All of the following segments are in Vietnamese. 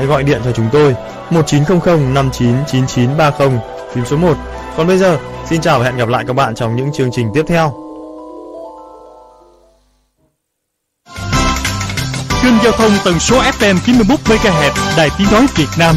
hãy gọi điện cho chúng tôi 1900 599930 phím số 1. Còn bây giờ, xin chào và hẹn gặp lại các bạn trong những chương trình tiếp theo. Kênh giao thông tần số FM 91 MHz Đài Tiếng nói Việt Nam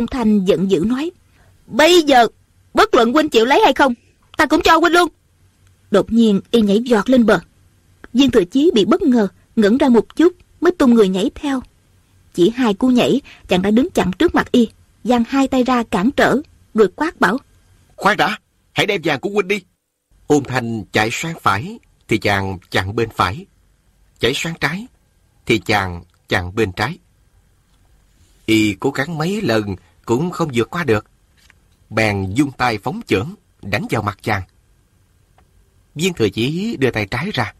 Ung Thanh giận dữ nói Bây giờ Bất luận huynh chịu lấy hay không Ta cũng cho huynh luôn. Đột nhiên y nhảy giọt lên bờ. Viên thừa chí bị bất ngờ ngẩng ra một chút Mới tung người nhảy theo. Chỉ hai cú nhảy Chàng đã đứng chặn trước mặt y giang hai tay ra cản trở Rồi quát bảo Khoan đã Hãy đem vàng của huynh đi. Ôn Thanh chạy sang phải Thì chàng chặn bên phải. Chạy sang trái, thì chàng chặn bên trái. Y cố gắng mấy lần cũng không vượt qua được. Bèn dung tay phóng chưởng, đánh vào mặt chàng. Viên thừa chí đưa tay trái ra,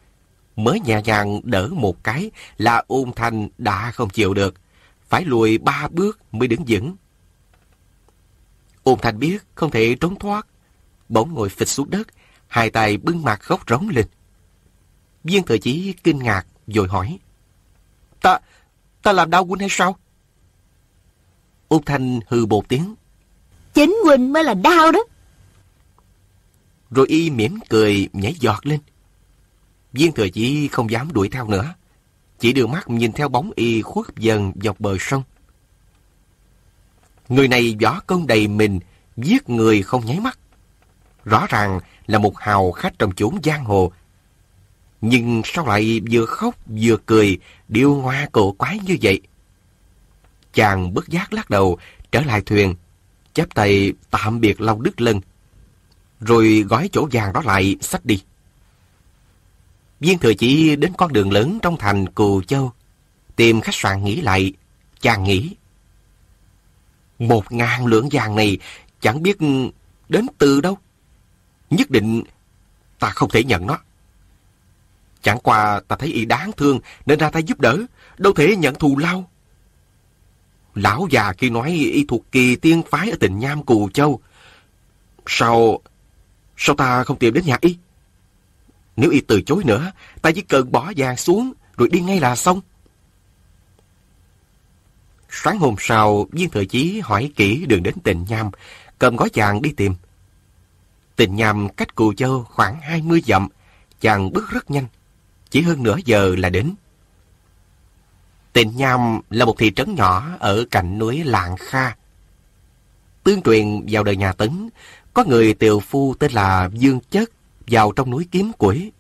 mới nhẹ nhàng đỡ một cái là ôn thanh đã không chịu được, phải lùi ba bước mới đứng vững. Ôn thanh biết không thể trốn thoát, bỗng ngồi phịch xuống đất, hai tay bưng mặt khóc rống lên. Viên thừa chí kinh ngạc, rồi hỏi. Ta, ta làm đau huynh hay sao? Úc Thanh hư một tiếng. Chính huynh mới là đau đó. Rồi y mỉm cười nhảy giọt lên. Viên thừa chí không dám đuổi theo nữa. Chỉ đưa mắt nhìn theo bóng y khuất dần dọc bờ sông. Người này võ công đầy mình, giết người không nháy mắt. Rõ ràng là một hào khách trong chốn giang hồ nhưng sao lại vừa khóc vừa cười, điêu ngoa cổ quái như vậy? Chàng bất giác lắc đầu, trở lại thuyền, chắp tay tạm biệt Long Đức Lân, rồi gói chỗ vàng đó lại xách đi. Viên thừa chỉ đến con đường lớn trong thành Cù Châu, tìm khách sạn nghỉ lại, chàng nghĩ. Một ngàn lượng vàng này chẳng biết đến từ đâu. Nhất định ta không thể nhận nó. Chẳng qua ta thấy y đáng thương nên ra tay giúp đỡ, đâu thể nhận thù lao. Lão già khi nói y thuộc kỳ tiên phái ở tỉnh Nham Cù Châu. Sao... sao ta không tìm đến nhà y? Nếu y từ chối nữa, ta chỉ cần bỏ vàng xuống rồi đi ngay là xong. Sáng hôm sau, viên thời chí hỏi kỹ đường đến tỉnh Nham, cầm gói chàng đi tìm. Tỉnh Nham cách Cù Châu khoảng 20 dặm, chàng bước rất nhanh. Chỉ hơn nửa giờ là đến. Tịnh Nham là một thị trấn nhỏ ở cạnh núi Lạng Kha. Tương truyền vào đời nhà Tấn, có người tiều phu tên là Dương Chất vào trong núi kiếm quỷ.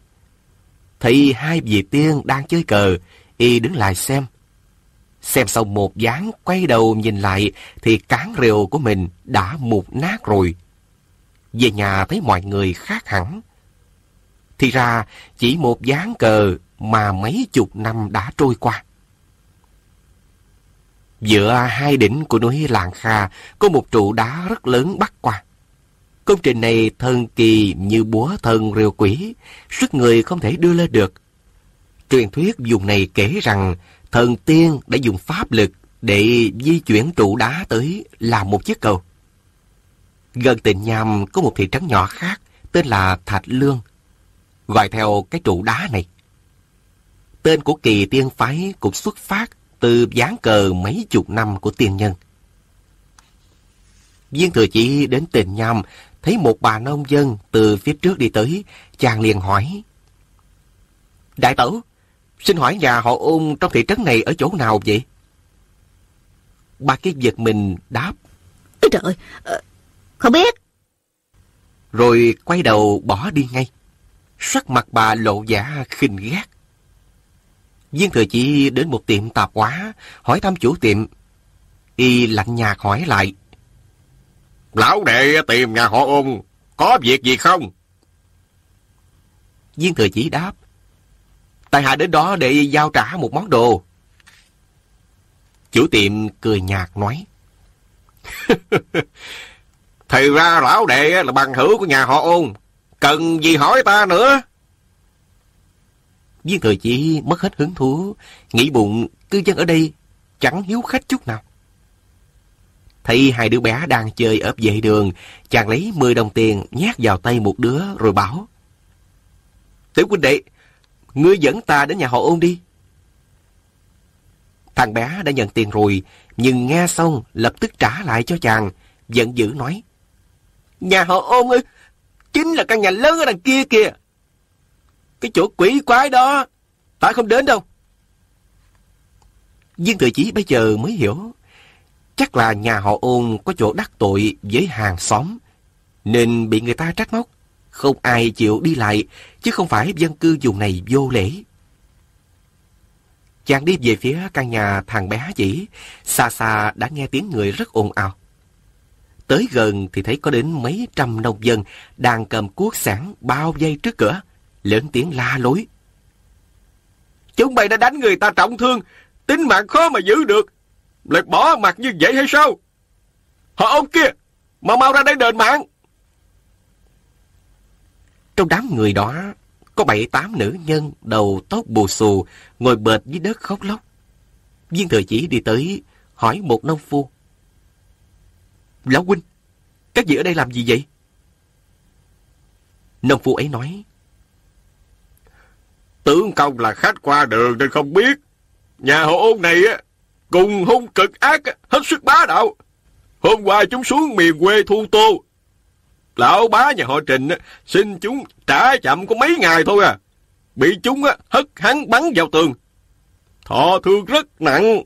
Thì hai vị tiên đang chơi cờ, y đứng lại xem. Xem xong một dáng quay đầu nhìn lại thì cán rìu của mình đã mục nát rồi. Về nhà thấy mọi người khác hẳn. Thì ra chỉ một dáng cờ mà mấy chục năm đã trôi qua. Giữa hai đỉnh của núi làng Kha có một trụ đá rất lớn bắc qua. Công trình này thần kỳ như búa thần rêu quỷ, sức người không thể đưa lên được. Truyền thuyết dùng này kể rằng thần tiên đã dùng pháp lực để di chuyển trụ đá tới làm một chiếc cầu. Gần tỉnh Nham có một thị trấn nhỏ khác tên là Thạch Lương gọi theo cái trụ đá này. Tên của kỳ tiên phái cũng xuất phát từ dáng cờ mấy chục năm của tiên nhân. Viên thừa chỉ đến tình nham, thấy một bà nông dân từ phía trước đi tới, chàng liền hỏi. Đại tẩu, xin hỏi nhà họ ôn trong thị trấn này ở chỗ nào vậy? Bà cái giật mình đáp. Ôi trời ơi, ờ, không biết. Rồi quay đầu bỏ đi ngay. Sắc mặt bà lộ vẻ khinh ghét. Viên thừa chi đến một tiệm tạp hóa, hỏi thăm chủ tiệm. Y lạnh nhạt hỏi lại. Lão đệ tìm nhà họ ôn, có việc gì không? Viên thừa chỉ đáp. Tại hạ đến đó để giao trả một món đồ. Chủ tiệm cười nhạt nói. Thì ra lão đệ là bằng hữu của nhà họ ôn. Cần gì hỏi ta nữa? Viên thừa chỉ mất hết hứng thú, nghĩ bụng cư dân ở đây chẳng hiếu khách chút nào. Thấy hai đứa bé đang chơi ở vệ đường, chàng lấy 10 đồng tiền nhét vào tay một đứa rồi bảo. Tiểu huynh đệ, ngươi dẫn ta đến nhà họ ôn đi. Thằng bé đã nhận tiền rồi, nhưng nghe xong lập tức trả lại cho chàng, giận dữ nói. Nhà họ ôn ơi, chính là căn nhà lớn ở đằng kia kìa. Cái chỗ quỷ quái đó, ta không đến đâu. Viên tự chí bây giờ mới hiểu, chắc là nhà họ ôn có chỗ đắc tội với hàng xóm, nên bị người ta trách móc. Không ai chịu đi lại, chứ không phải dân cư vùng này vô lễ. Chàng đi về phía căn nhà thằng bé chỉ, xa xa đã nghe tiếng người rất ồn ào. Tới gần thì thấy có đến mấy trăm nông dân đang cầm cuốc sẵn bao dây trước cửa, lớn tiếng la lối. Chúng mày đã đánh người ta trọng thương, tính mạng khó mà giữ được, lại bỏ mặt như vậy hay sao? Họ ông kia, mau mau ra đây đền mạng. Trong đám người đó, có bảy tám nữ nhân đầu tóc bù xù, ngồi bệt dưới đất khóc lóc. Viên thừa chỉ đi tới, hỏi một nông phu. Lão huynh, các vị ở đây làm gì vậy? Nông phu ấy nói. Tướng công là khách qua đường nên không biết. Nhà họ ôn này á, cùng hung cực ác, hết sức bá đạo. Hôm qua chúng xuống miền quê thu tô. Lão bá nhà họ Trình xin chúng trả chậm có mấy ngày thôi à. Bị chúng hất hắn bắn vào tường. Thọ thương rất nặng.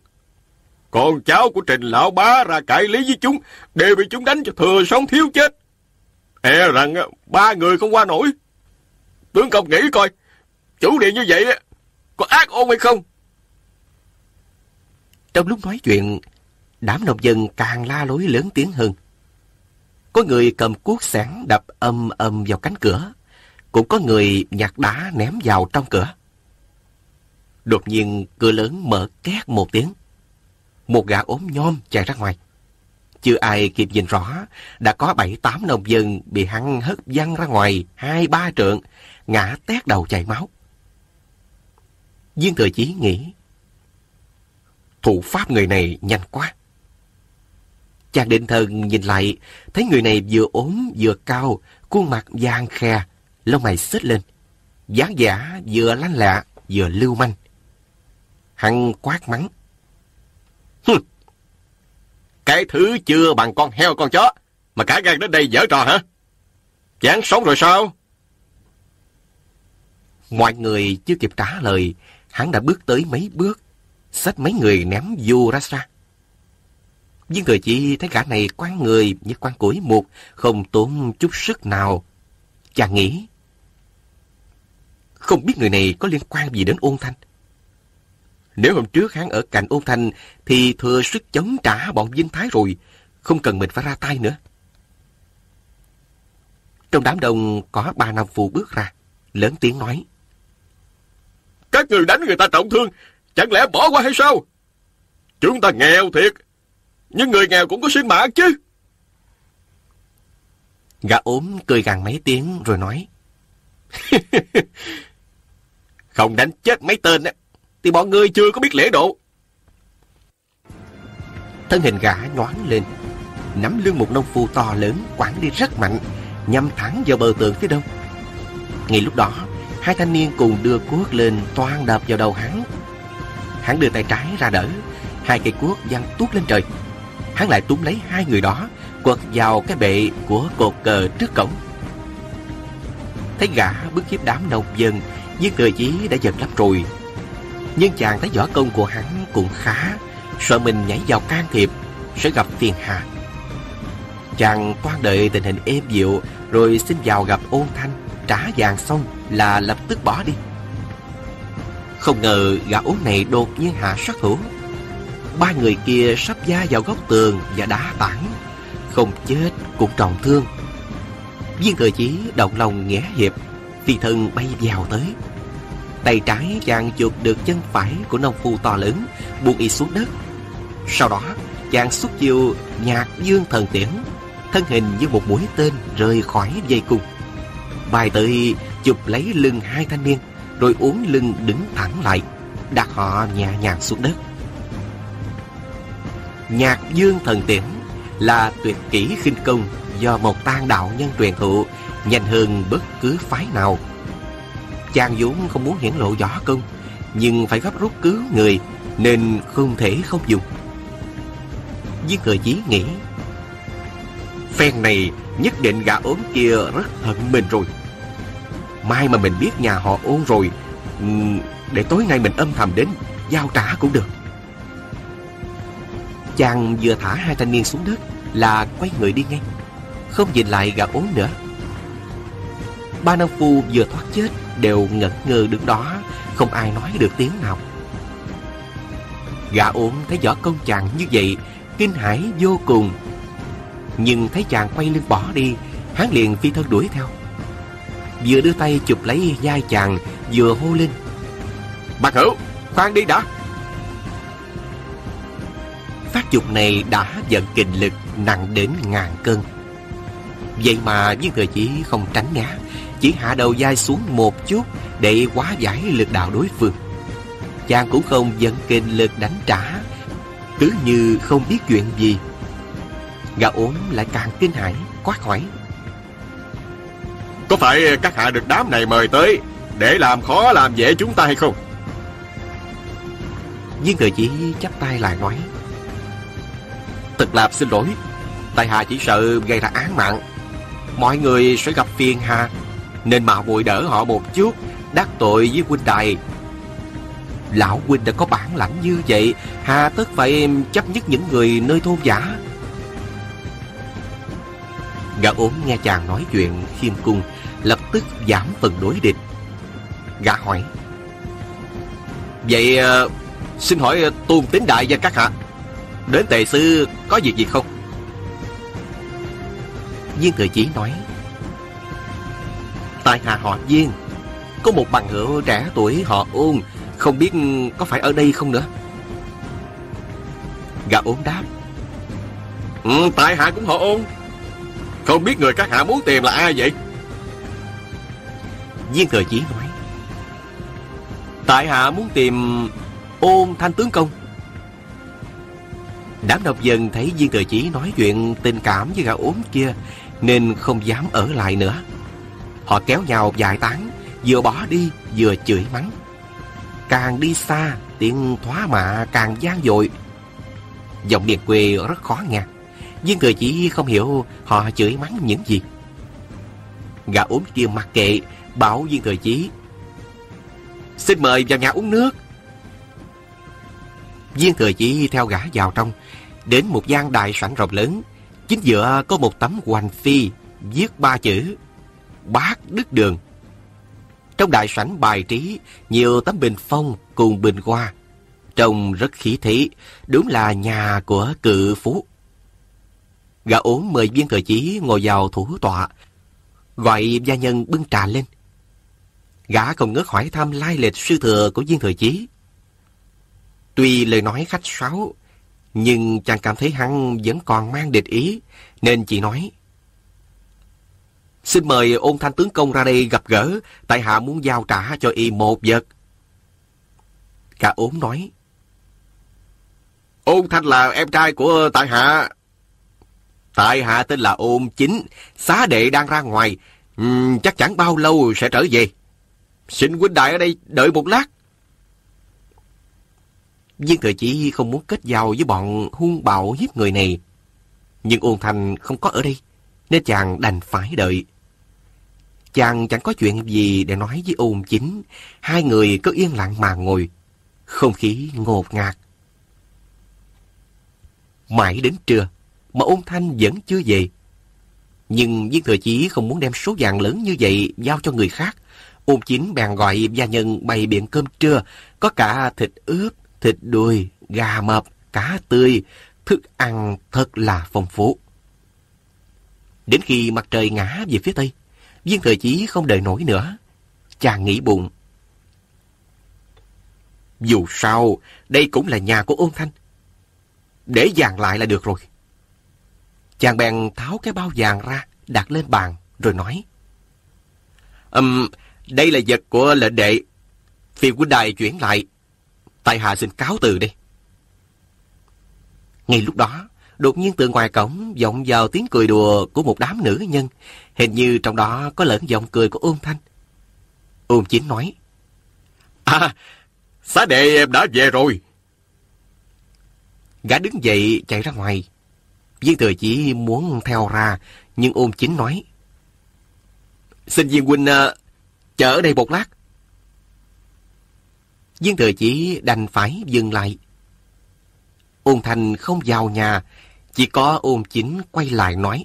Còn cháu của Trình lão bá ra cãi lý với chúng, đều bị chúng đánh cho thừa sống thiếu chết. E rằng ba người không qua nổi. Tướng công nghĩ coi, chủ điện như vậy có ác ôn hay không? Trong lúc nói chuyện, đám nông dân càng la lối lớn tiếng hơn. Có người cầm cuốc sẵn đập âm âm vào cánh cửa. Cũng có người nhặt đá ném vào trong cửa. Đột nhiên cửa lớn mở két một tiếng. Một gã ốm nhom chạy ra ngoài. Chưa ai kịp nhìn rõ, đã có bảy tám nông dân bị hắn hất văng ra ngoài hai ba trượng, ngã tét đầu chảy máu. Viên thừa chí nghĩ, thủ pháp người này nhanh quá. Chàng định thần nhìn lại, thấy người này vừa ốm vừa cao, khuôn mặt vàng khe, lông mày xếch lên. dáng giả vừa lanh lạ, vừa lưu manh. Hắn quát mắng. Hừ, cái thứ chưa bằng con heo con chó, mà cả gan đến đây dở trò hả? Chán sống rồi sao? Mọi người chưa kịp trả lời, hắn đã bước tới mấy bước, xách mấy người ném vô ra xa. Viên thừa chỉ thấy gã này quan người như quan củi một, không tốn chút sức nào. Chàng nghĩ, không biết người này có liên quan gì đến ôn thanh. Nếu hôm trước hắn ở cạnh ôn thanh thì thừa sức chống trả bọn viên thái rồi, không cần mình phải ra tay nữa. Trong đám đông có ba nam phụ bước ra, lớn tiếng nói. Các người đánh người ta trọng thương, chẳng lẽ bỏ qua hay sao? Chúng ta nghèo thiệt, nhưng người nghèo cũng có sinh mạng chứ. Gã ốm cười gằn mấy tiếng rồi nói. Không đánh chết mấy tên thì bọn ngươi chưa có biết lễ độ. Thân hình gã nhoáng lên, nắm lưng một nông phu to lớn quẳng đi rất mạnh, nhằm thẳng vào bờ tường phía đông. Ngay lúc đó, hai thanh niên cùng đưa cuốc lên toan đập vào đầu hắn. Hắn đưa tay trái ra đỡ, hai cây cuốc văng tuốt lên trời. Hắn lại túm lấy hai người đó, quật vào cái bệ của cột cờ trước cổng. Thấy gã bước hiếp đám nông dân, viên thừa chí đã giật lắm rồi. Nhưng chàng thấy võ công của hắn cũng khá, sợ mình nhảy vào can thiệp, sẽ gặp phiền hà. Chàng toan đợi tình hình êm dịu rồi xin vào gặp ôn thanh, trả vàng xong là lập tức bỏ đi. Không ngờ gã ốm này đột nhiên hạ sát thủ. Ba người kia sắp da vào góc tường và đá tảng. Không chết cũng trọng thương. Viên cờ chí động lòng nghĩa hiệp, phi thân bay vào tới. Tay trái chàng chuột được chân phải của nông phu to lớn, buông y xuống đất. Sau đó, chàng xuất chiêu nhạc dương thần tiễn, thân hình như một mũi tên rời khỏi dây cung. Bài tới chụp lấy lưng hai thanh niên, rồi uốn lưng đứng thẳng lại, đặt họ nhẹ nhàng xuống đất. Nhạc dương thần tiễn là tuyệt kỹ khinh công do một tan đạo nhân truyền thụ, nhanh hơn bất cứ phái nào. Chàng vốn không muốn hiển lộ võ công, nhưng phải gấp rút cứu người, nên không thể không dùng. Với người chí nghĩ, phen này nhất định gã ốm kia rất hận mình rồi. Mai mà mình biết nhà họ ôn rồi ừ, Để tối nay mình âm thầm đến Giao trả cũng được. Chàng vừa thả hai thanh niên xuống đất Là quay người đi ngay, Không nhìn lại gã ốm nữa. Ba nam phu vừa thoát chết Đều ngẩn ngơ đứng đó, Không ai nói được tiếng nào. Gã ốm thấy võ công chàng như vậy, Kinh hãi vô cùng. Nhưng thấy chàng quay lưng bỏ đi, Hắn liền phi thân đuổi theo. Vừa đưa tay chụp lấy vai chàng, Vừa hô lên. Bạc hữu, khoan đi đã. Phát dục này đã giận kình lực nặng đến ngàn cân. Vậy mà viên người chỉ không tránh né, Chỉ hạ đầu vai xuống một chút Để quá giải lực đạo đối phương. Chàng cũng không giận kình lực đánh trả, Cứ như không biết chuyện gì. Gã ốm lại càng kinh hãi Quát hỏi. Có phải các hạ được đám này mời tới Để làm khó làm dễ chúng ta hay không? Viên người chỉ chắp tay lại nói. Thật là xin lỗi Tại hạ chỉ sợ gây ra án mạng. Mọi người sẽ gặp phiền hà Nên mà muội đỡ họ một chút Đắc tội với huynh đài. Lão huynh đã có bản lãnh như vậy Hà tất phải chấp nhất những người nơi thôn giả Gã ốm nghe chàng nói chuyện khiêm cung lập tức giảm phần đối địch. Gã hỏi. Vậy ờ, xin hỏi ờ, tôn tín đại gia các hạ, đến tề sư có việc gì không? Viên thừa chí nói. Tại hạ họ Viên, có một bằng hữu trẻ tuổi họ ôn, không biết có phải ở đây không nữa. Gã ốm đáp. Ừ, tại hạ cũng họ ôn. Không biết người các hạ muốn tìm là ai vậy? Viên thừa chí nói, Tại hạ muốn tìm ôn thanh tướng công. Đám độc dân thấy viên thừa chí nói chuyện tình cảm với gã ốm kia, Nên không dám ở lại nữa. Họ kéo nhau dài tán, Vừa bỏ đi, vừa chửi mắng. Càng đi xa, Tiếng thoá mạ càng gian dội. Giọng miền quê rất khó nghe. Viên thừa chỉ không hiểu Họ chửi mắng những gì Gã ốm kia mặc kệ bảo viên thời chí. Xin mời vào nhà uống nước. Viên thời chí theo gã vào trong, đến một gian đại sảnh rộng lớn. Chính giữa có một tấm hoành phi viết ba chữ Bác Đức Đường. Trong đại sảnh bài trí nhiều tấm bình phong cùng bình hoa. Trông rất khí thế, đúng là nhà của cự phú. Gã ốm mời viên thời chí ngồi vào thủ tọa, gọi gia nhân bưng trà lên. Gã không ngớt hỏi thăm lai lịch sư thừa của viên thừa chí. Tuy lời nói khách sáo, nhưng chàng cảm thấy hắn vẫn còn mang địch ý, nên chỉ nói. Xin mời ôn thanh tướng công ra đây gặp gỡ, tại hạ muốn giao trả cho y một vật. Cả ốm nói. Ôn thanh là em trai của tại hạ. Tại hạ tên là ôn chính, xá đệ đang ra ngoài, uhm, chắc chẳng bao lâu sẽ trở về. Xin huynh đại ở đây đợi một lát. Viên thừa chỉ không muốn kết giao với bọn hung bạo hiếp người này. Nhưng ôn thành không có ở đây, nên chàng đành phải đợi. Chàng chẳng có chuyện gì để nói với ôn chính. Hai người cứ yên lặng mà ngồi. Không khí ngột ngạt. Mãi đến trưa, mà ôn thanh vẫn chưa về. Nhưng viên thừa chí không muốn đem số vàng lớn như vậy giao cho người khác. Ôn chính bèn gọi gia nhân bày biện cơm trưa, có cả thịt ướp, thịt đùi, gà mập, cá tươi, thức ăn thật là phong phú. Đến khi mặt trời ngã về phía tây, viên thời chí không đợi nổi nữa. Chàng nghĩ bụng. Dù sao, đây cũng là nhà của ôn thanh. Để vàng lại là được rồi. Chàng bèn tháo cái bao vàng ra, đặt lên bàn, rồi nói. Um, đây là vật của lệnh đệ. Phiền huynh đài chuyển lại. Tại hạ xin cáo từ đi. Ngay lúc đó, đột nhiên từ ngoài cổng vọng vào tiếng cười đùa của một đám nữ nhân. Hình như trong đó có lẫn giọng cười của ôn thanh. Ôn chính nói. À, xá đệ em đã về rồi. Gã đứng dậy chạy ra ngoài. Viên thừa chỉ muốn theo ra, nhưng ôn chính nói. Xin viên huynh uh, chờ ở đây một lát. Viên thừa chỉ đành phải dừng lại. Ôn thành không vào nhà, chỉ có ôn chính quay lại nói.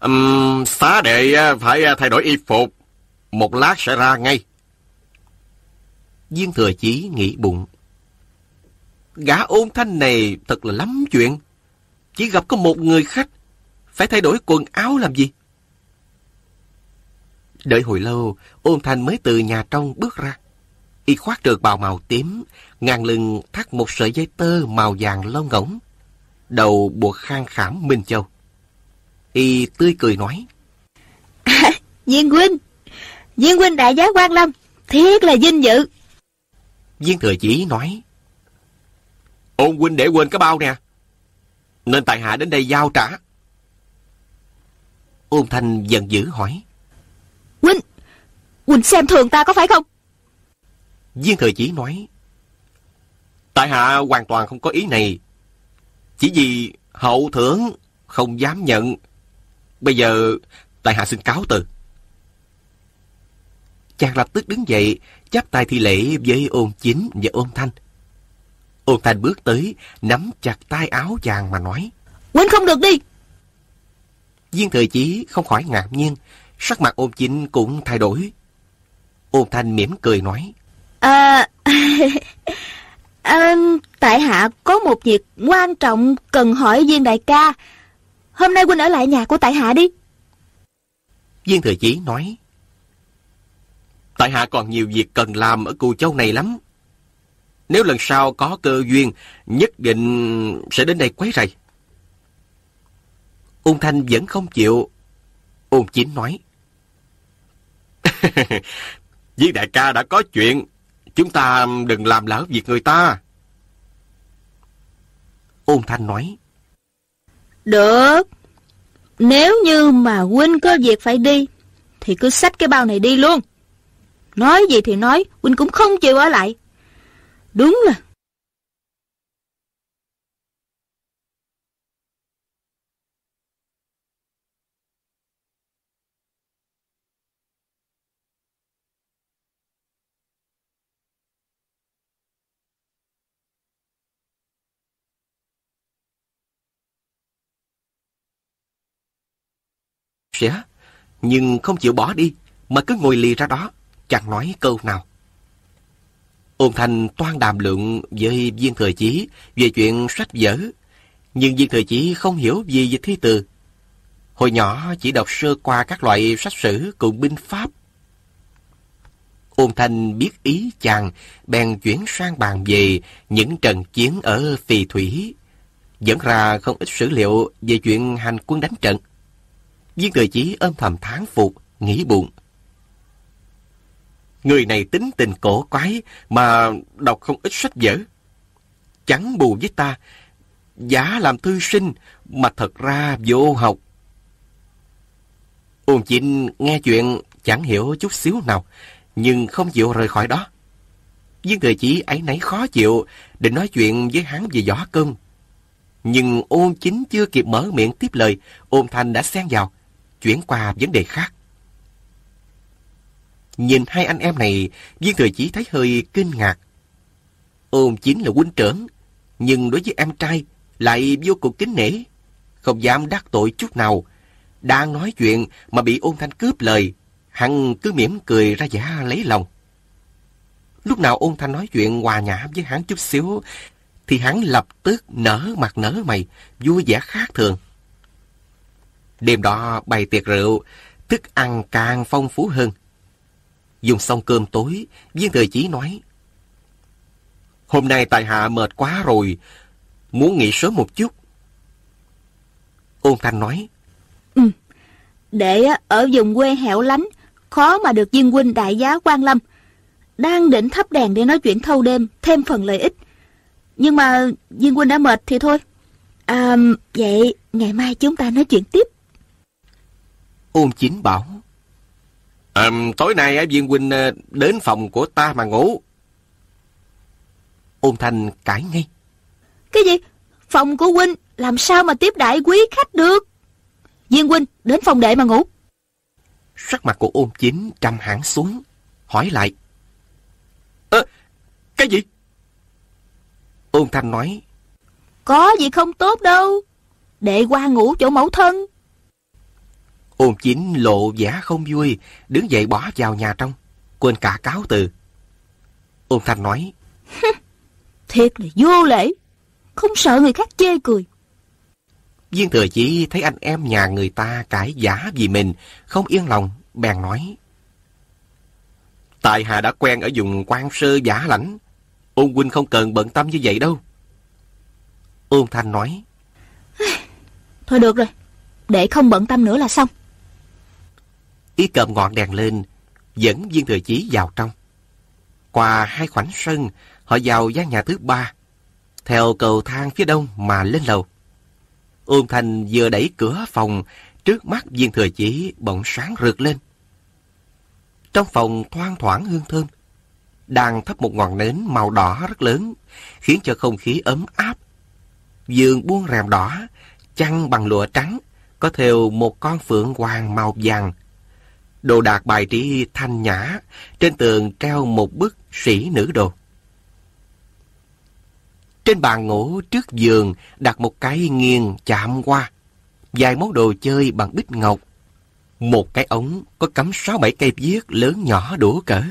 Um, xá đệ phải thay đổi y phục, một lát sẽ ra ngay. Viên thừa chí nghĩ bụng. Gã ôn thanh này thật là lắm chuyện. Chỉ gặp có một người khách, phải thay đổi quần áo làm gì? Đợi hồi lâu, ôn thanh mới từ nhà trong bước ra. Y khoác được bào màu tím, ngang lưng thắt một sợi dây tơ màu vàng lông ngỗng. Đầu buộc khang khảm Minh Châu. Y tươi cười nói. À, Viên huynh, Viên huynh đại giá quan lâm, thiết là vinh dự. Viên thừa chỉ nói. Ôn huynh để quên cái bao nè. Nên tại hạ đến đây giao trả. Ôn thanh giận dữ hỏi. Huynh, huynh xem thường ta có phải không? Viên thừa chỉ nói. Tại hạ hoàn toàn không có ý này. Chỉ vì hậu thưởng không dám nhận. Bây giờ tại hạ xin cáo từ. Chàng lập tức đứng dậy, chắp tay thi lễ với ôn chính và ôn thanh. Ôn thanh bước tới, nắm chặt tay áo chàng mà nói. Huynh không được đi. Viên thời chí không khỏi ngạc nhiên, sắc mặt ôn chính cũng thay đổi. Ôn thanh mỉm cười nói. À, à, tại hạ có một việc quan trọng cần hỏi viên đại ca. Hôm nay huynh ở lại nhà của tại hạ đi. Viên thừa chí nói. Tại hạ còn nhiều việc cần làm ở Cù Châu này lắm. Nếu lần sau có cơ duyên, nhất định sẽ đến đây quấy rầy. Ung Thanh vẫn không chịu. Ung Chính nói. Viên đại ca đã có chuyện, chúng ta đừng làm lỡ việc người ta. Ung Thanh nói. Được. Nếu như mà huynh có việc phải đi, thì cứ xách cái bao này đi luôn. Nói gì thì nói, huynh cũng không chịu ở lại. Đúng là Sẽ, nhưng không chịu bỏ đi, mà cứ ngồi lì ra đó, chẳng nói câu nào. Ôn Thành toan đàm luận với viên thời chí về chuyện sách vở, nhưng viên thời chí không hiểu gì về thi từ. Hồi nhỏ chỉ đọc sơ qua các loại sách sử cùng binh pháp. Ôn Thành biết ý chàng, bèn chuyển sang bàn về những trận chiến ở Phì Thủy, dẫn ra không ít sử liệu về chuyện hành quân đánh trận. Viên thời chí âm thầm tháng phục, nghĩ bụng. Người này tính tình cổ quái mà đọc không ít sách vở. Chẳng bù với ta, giả làm thư sinh mà thật ra vô học. Ôn chinh nghe chuyện chẳng hiểu chút xíu nào, nhưng không chịu rời khỏi đó. Viên Thừa chỉ ấy nấy khó chịu, định nói chuyện với hắn về võ công. Nhưng ôn chính chưa kịp mở miệng tiếp lời, ôn thanh đã xen vào, chuyển qua vấn đề khác. Nhìn hai anh em này, viên thừa chỉ thấy hơi kinh ngạc. Ôn chính là huynh trưởng, nhưng đối với em trai, lại vô cùng kính nể, không dám đắc tội chút nào. Đang nói chuyện mà bị ôn thanh cướp lời, hắn cứ mỉm cười ra giả lấy lòng. Lúc nào ôn thanh nói chuyện hòa nhã với hắn chút xíu, thì hắn lập tức nở mặt nở mày, vui vẻ khác thường. Đêm đó bày tiệc rượu, thức ăn càng phong phú hơn. Dùng xong cơm tối, viên thời chí nói. Hôm nay tại hạ mệt quá rồi, muốn nghỉ sớm một chút. Ôn Thanh nói. Ừ, để ở vùng quê hẻo lánh, khó mà được viên huynh đại giá quan lâm. Đang định thắp đèn để nói chuyện thâu đêm, thêm phần lợi ích. Nhưng mà viên huynh đã mệt thì thôi. À, vậy ngày mai chúng ta nói chuyện tiếp. Ôn chính bảo. À, tối nay viên huynh ờ, đến phòng của ta mà ngủ. Ôn Thanh cãi ngay. Cái gì? Phòng của huynh làm sao mà tiếp đại quý khách được? Viên huynh đến phòng đệ mà ngủ. Sắc mặt của ôn chính trầm hẳn xuống, hỏi lại. Ơ, cái gì? Ôn Thanh nói. Có gì không tốt đâu. Đệ qua ngủ chỗ mẫu thân. Ôn chính lộ vẻ không vui, đứng dậy bỏ vào nhà trong, quên cả cáo từ. Ôn Thanh nói. Thiệt là vô lễ. Không sợ người khác chê cười. Viên thừa chỉ thấy anh em nhà người ta cãi giả vì mình, không yên lòng, bèn nói. Tại hạ đã quen ở vùng quan sơ giả lãnh. Ôn huynh không cần bận tâm như vậy đâu. Ôn Thanh nói. Thôi được rồi, để không bận tâm nữa là xong. Y cầm ngọn đèn lên, dẫn viên thừa chí vào trong. Qua hai khoảnh sân, họ vào gian nhà thứ ba, theo cầu thang phía đông mà lên lầu. Ôn Thành vừa đẩy cửa phòng, trước mắt viên thừa chỉ bỗng sáng rực lên. Trong phòng thoang thoảng hương thơm, đang thắp một ngọn nến màu đỏ rất lớn, khiến cho không khí ấm áp. Giường buông rèm đỏ, chăn bằng lụa trắng, có thêu một con phượng hoàng màu vàng. Đồ đạc bài trí thanh nhã, trên tường treo một bức sĩ nữ đồ. Trên bàn ngủ trước giường đặt một cái nghiêng chạm qua, vài món đồ chơi bằng bích ngọc. Một cái ống có cắm sáu bảy cây viết lớn nhỏ đủ cỡ.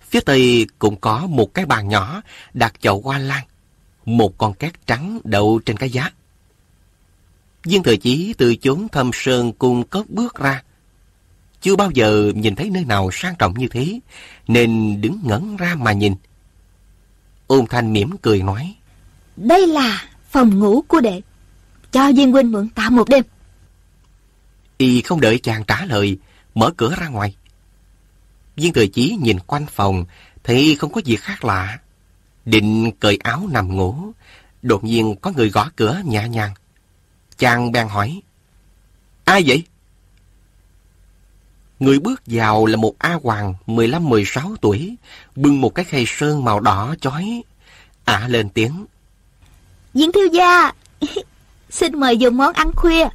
Phía tây cũng có một cái bàn nhỏ đặt chậu hoa lan, một con cát trắng đậu trên cái giá. Viên thời chí từ chốn thâm sơn cung cốc bước ra. Chưa bao giờ nhìn thấy nơi nào sang trọng như thế, nên đứng ngẩn ra mà nhìn. Ôn Thanh mỉm cười nói. Đây là phòng ngủ của đệ. Cho Viên Huynh mượn tạm một đêm. Y không đợi chàng trả lời, mở cửa ra ngoài. Viên Thừa Chí nhìn quanh phòng, thấy không có gì khác lạ. Định cởi áo nằm ngủ, đột nhiên có người gõ cửa nhẹ nhàng. Chàng bèn hỏi, Ai vậy? Người bước vào là một A Hoàng 15-16 tuổi, bưng một cái khay sơn màu đỏ chói. Ả lên tiếng. Viên thiếu gia, xin mời dùng món ăn khuya.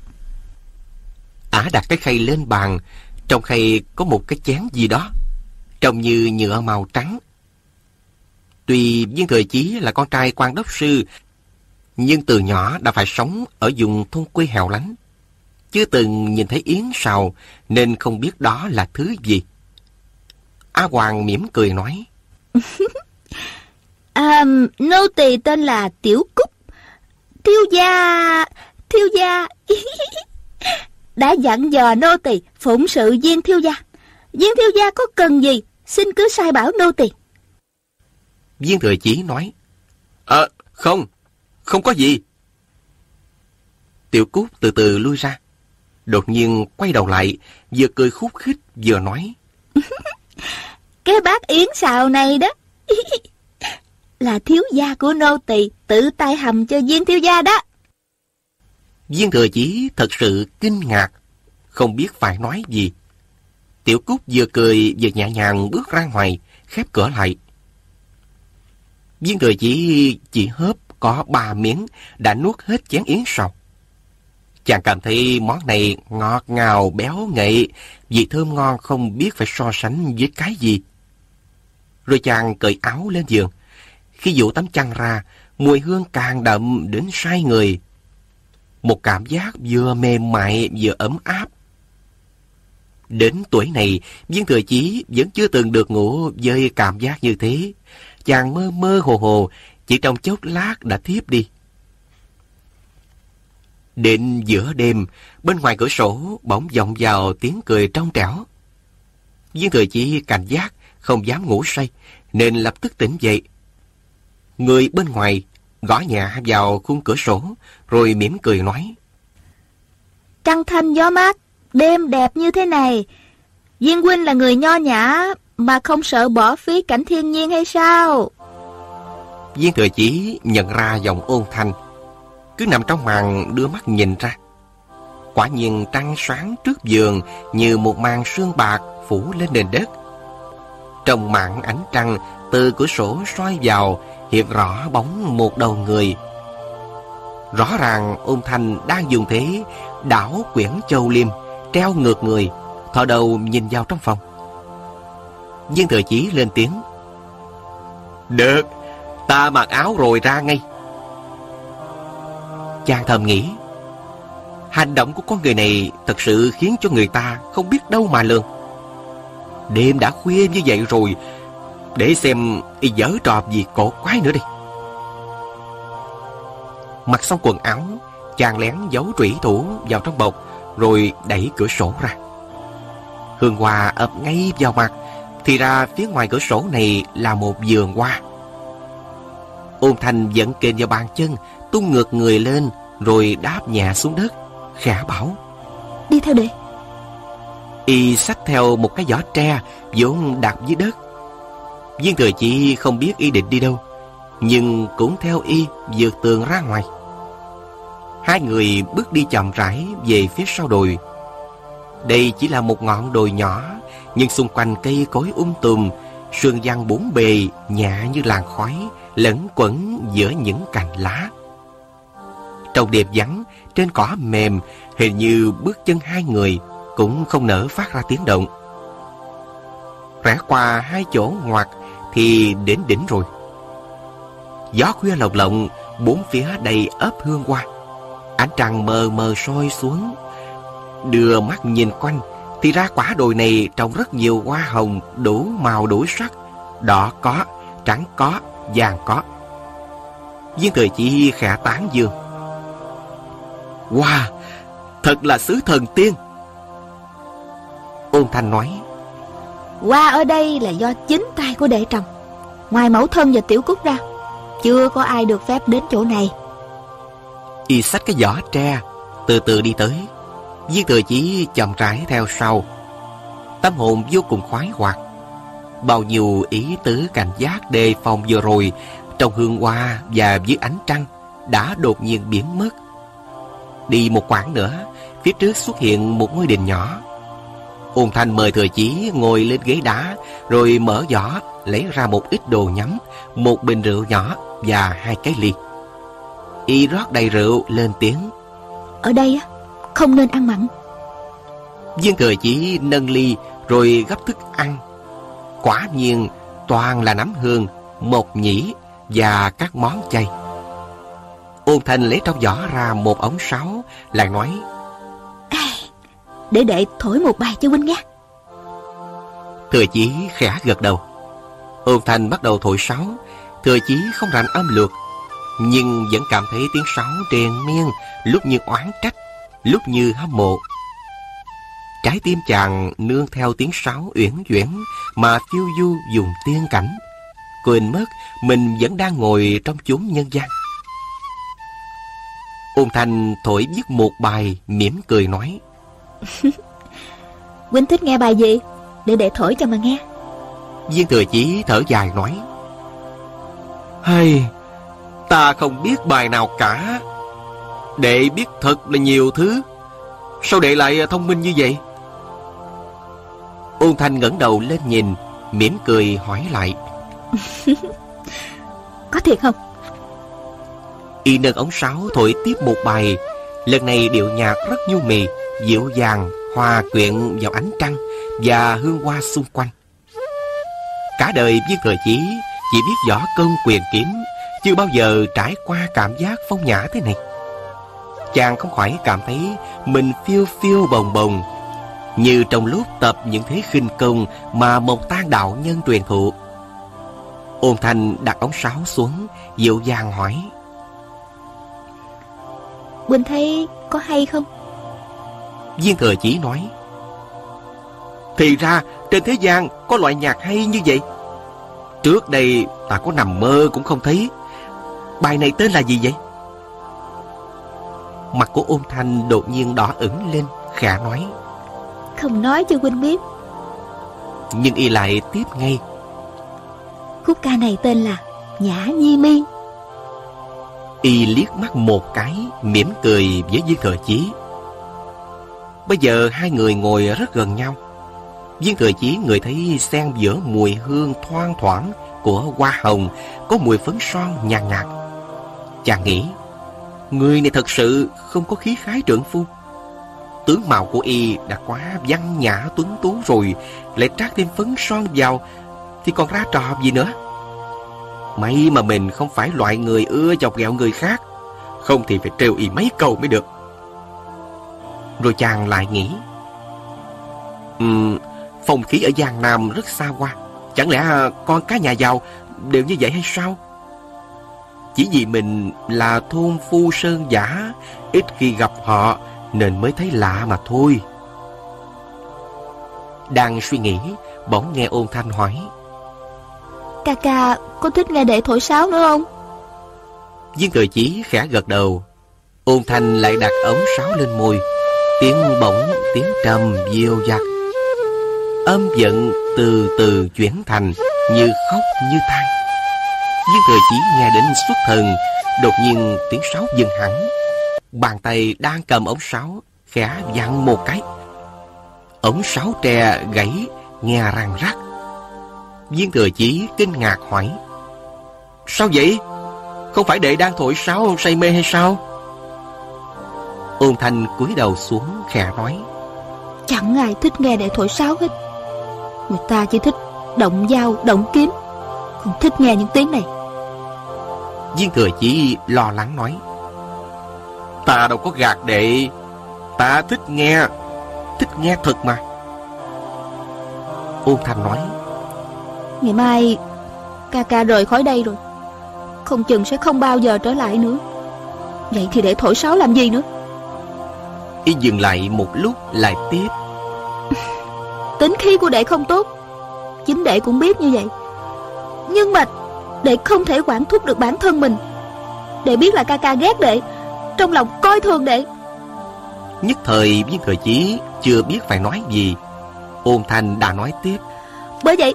Ả đặt cái khay lên bàn, trong khay có một cái chén gì đó, trông như nhựa màu trắng. Tuy viên thời chí là con trai quan đốc sư, nhưng từ nhỏ đã phải sống ở vùng thôn quê hẻo lánh chưa từng nhìn thấy yến sào nên không biết đó là thứ gì. A Hoàng mỉm cười nói. à, nô tỳ tên là Tiểu Cúc. Thiếu gia... Thiếu gia... đã dặn dò nô tỳ phụng sự viên thiếu gia. Viên thiếu gia có cần gì, xin cứ sai bảo nô tỳ. Viên thừa chí nói. Ờ, không, không có gì. Tiểu Cúc từ từ lui ra. Đột nhiên quay đầu lại, vừa cười khúc khích vừa nói. Cái bát yến xào này đó, là thiếu gia của nô tỳ tự tay hầm cho viên thiếu gia đó. Viên thừa chí thật sự kinh ngạc, không biết phải nói gì. Tiểu Cúc vừa cười vừa nhẹ nhàng bước ra ngoài, khép cửa lại. Viên thừa chí chỉ hớp có ba miếng đã nuốt hết chén yến sào. Chàng cảm thấy món này ngọt ngào, béo ngậy, vị thơm ngon không biết phải so sánh với cái gì. Rồi chàng cởi áo lên giường. Khi dụ tấm chăn ra, Mùi hương càng đậm đến say người. Một cảm giác vừa mềm mại vừa ấm áp. Đến tuổi này, viên thừa chí vẫn chưa từng được ngủ với cảm giác như thế. Chàng mơ mơ hồ hồ, chỉ trong chốc lát đã thiếp đi. Đến giữa đêm, bên ngoài cửa sổ bỗng vọng vào tiếng cười trong trẻo. Viên thừa chí cảnh giác, không dám ngủ say, nên lập tức tỉnh dậy. Người bên ngoài gõ nhà vào khung cửa sổ, rồi mỉm cười nói. Trăng thanh gió mát, đêm đẹp như thế này. Viên huynh là người nho nhã, mà không sợ bỏ phí cảnh thiên nhiên hay sao? Viên thừa chí nhận ra giọng ôn thanh, cứ nằm trong màn đưa mắt nhìn ra. Quả nhiên trăng sáng trước giường như một màn sương bạc phủ lên nền đất. Trong màn ánh trăng từ cửa sổ soi vào hiện rõ bóng một đầu người. Rõ ràng ôn thanh đang dùng thế đảo quyển châu liêm treo ngược người, thò đầu nhìn vào trong phòng. Viên thừa chí lên tiếng. Được, ta mặc áo rồi ra ngay. Chàng thầm nghĩ, hành động của con người này thật sự khiến cho người ta không biết đâu mà lường. Đêm đã khuya như vậy rồi, để xem y dở trò gì cổ quái nữa đi. Mặc xong quần áo, chàng lén giấu trủy thủ vào trong bọc, rồi đẩy cửa sổ ra. Hương hoa ập ngay vào mặt, thì ra phía ngoài cửa sổ này là một vườn hoa. Ôn Thành dẫn kềnh vào bàn chân, tung ngược người lên, rồi đáp nhẹ xuống đất. Khả bảo. Đi theo đệ. Y xách theo một cái giỏ tre, vốn đặt dưới đất. Viên thừa chỉ không biết y định đi đâu, nhưng cũng theo y vượt tường ra ngoài. Hai người bước đi chậm rãi về phía sau đồi. Đây chỉ là một ngọn đồi nhỏ, nhưng xung quanh cây cối um tùm, sương giăng bốn bề nhẹ như làn khói, lẫn quẩn giữa những cành lá. Trong đẹp vắng, trên cỏ mềm, hình như bước chân hai người cũng không nỡ phát ra tiếng động. Rẽ qua hai chỗ ngoặt thì đến đỉnh rồi. Gió khuya lồng lộng, bốn phía đầy ấp hương hoa. Ánh trăng mờ mờ soi xuống. Đưa mắt nhìn quanh, thì ra quả đồi này trồng rất nhiều hoa hồng đủ màu đủ sắc. Đỏ có, trắng có, vàng có. Viên thời chỉ khẽ tán dương. Wow, thật là xứ thần tiên. Ôn Thanh nói. Hoa ở đây là do chính tay của đệ trồng. Ngoài mẫu thân và tiểu cúc ra, chưa có ai được phép đến chỗ này. Y xách cái giỏ tre, từ từ đi tới. Viên thừa chỉ chậm rãi theo sau. Tâm hồn vô cùng khoái hoạt. Bao nhiêu ý tứ cảnh giác đề phòng vừa rồi trong hương hoa và dưới ánh trăng đã đột nhiên biến mất. Đi một quãng nữa, phía trước xuất hiện một ngôi đình nhỏ. Ôn Thanh mời Thừa Chí ngồi lên ghế đá, rồi mở giỏ, lấy ra một ít đồ nhắm, một bình rượu nhỏ và hai cái ly. Y rót đầy rượu lên tiếng. Ở đây á, không nên ăn mặn. Viên Thừa Chí nâng ly rồi gấp thức ăn. Quả nhiên toàn là nấm hương, mộc nhĩ và các món chay. Ôn Thành lấy trong giỏ ra một ống sáo, lại nói Để đệ thổi một bài cho huynh nghe. Thừa chí khẽ gật đầu. Ôn Thành bắt đầu thổi sáo. Thừa chí không rành âm lược Nhưng vẫn cảm thấy tiếng sáo triền miên Lúc như oán trách Lúc như hâm mộ. Trái tim chàng nương theo tiếng sáo uyển chuyển Mà phiêu du dùng tiên cảnh. Quên mất mình vẫn đang ngồi trong chốn nhân gian Ôn Thành thổi viết một bài mỉm cười nói. Huynh thích nghe bài gì? Để để thổi cho mà nghe. Viên thừa chí thở dài nói. Hay Ta không biết bài nào cả. Đệ biết thật là nhiều thứ. Sao đệ lại thông minh như vậy? Ôn Thanh ngẩng đầu lên nhìn mỉm cười hỏi lại. Có thiệt không Y nâng ống sáo thổi tiếp một bài Lần này điệu nhạc rất nhu mì Dịu dàng hòa quyện vào ánh trăng Và hương hoa xung quanh Cả đời viên thời chí Chỉ biết võ công quyền kiếm chưa bao giờ trải qua cảm giác phong nhã thế này. Chàng không khỏi cảm thấy mình phiêu phiêu bồng bồng, như trong lúc tập những thế khinh công mà một tan đạo nhân truyền thụ. Ôn thanh đặt ống sáo xuống, dịu dàng hỏi. Quỳnh thấy có hay không? Viên thừa chỉ nói. Thì ra trên thế gian có loại nhạc hay như vậy. Trước đây ta có nằm mơ cũng không thấy. Bài này tên là gì vậy? Mặt của ôn thanh đột nhiên đỏ ửng lên, khả nói. Không nói cho Quynh biết. Nhưng y lại tiếp ngay. Khúc ca này tên là Nhã Nhi Mi. Y liếc mắt một cái, mỉm cười với viên thừa chí. Bây giờ hai người ngồi rất gần nhau. Viên thừa chí người thấy xen giữa mùi hương thoang thoảng của hoa hồng có mùi phấn son nhàn nhạt. Chàng nghĩ, người này thật sự không có khí khái trượng phu. Tướng mạo của y đã quá văn nhã tuấn tú rồi, lại trát thêm phấn son vào, thì còn ra trò gì nữa. May mà mình không phải loại người ưa chọc ghẹo người khác, không thì phải trêu y mấy câu mới được. Rồi chàng lại nghĩ, um, phong khí ở Giang Nam rất xa qua Chẳng lẽ à, con cá nhà giàu đều như vậy hay sao? Chỉ vì mình là thôn phu sơn giả, ít khi gặp họ nên mới thấy lạ mà thôi. Đang suy nghĩ, bỗng nghe ôn thanh hỏi. Ca ca có thích nghe đệ thổi sáo nữa không? Viên thời chí khẽ gật đầu. Ôn thanh lại đặt ống sáo lên môi. Tiếng bỗng, tiếng trầm, diêu dặt âm giận từ từ chuyển thành như khóc như than. Viên thời chỉ nghe đến xuất thần, đột nhiên tiếng sáo dừng hẳn. Bàn tay đang cầm ống sáo, khẽ vặn một cái. Ống sáo tre gãy, nghe răng rắc. Viên thừa chỉ kinh ngạc hỏi. Sao vậy? Không phải đệ đang thổi sáo say mê hay sao? Ôn thanh cúi đầu xuống khẽ nói. Chẳng ai thích nghe đệ thổi sáo hết. Người ta chỉ thích động dao, động kiếm Không thích nghe những tiếng này Viên thừa chỉ lo lắng nói Ta đâu có gạt đệ Ta thích nghe Thích nghe thật mà Ôn Thành nói Ngày mai Ca ca rời khỏi đây rồi. Không chừng sẽ không bao giờ trở lại nữa. Vậy thì để thổi sáo làm gì nữa? Y dừng lại một lúc lại tiếp. Tính khí của đệ không tốt. Chính đệ cũng biết như vậy. Nhưng mà Đệ không thể quản thúc được bản thân mình. Đệ biết là ca ca ghét đệ. Trong lòng coi thường đệ. Nhất thời viên thời chí Chưa biết phải nói gì. Ôn thanh đã nói tiếp. Bởi vậy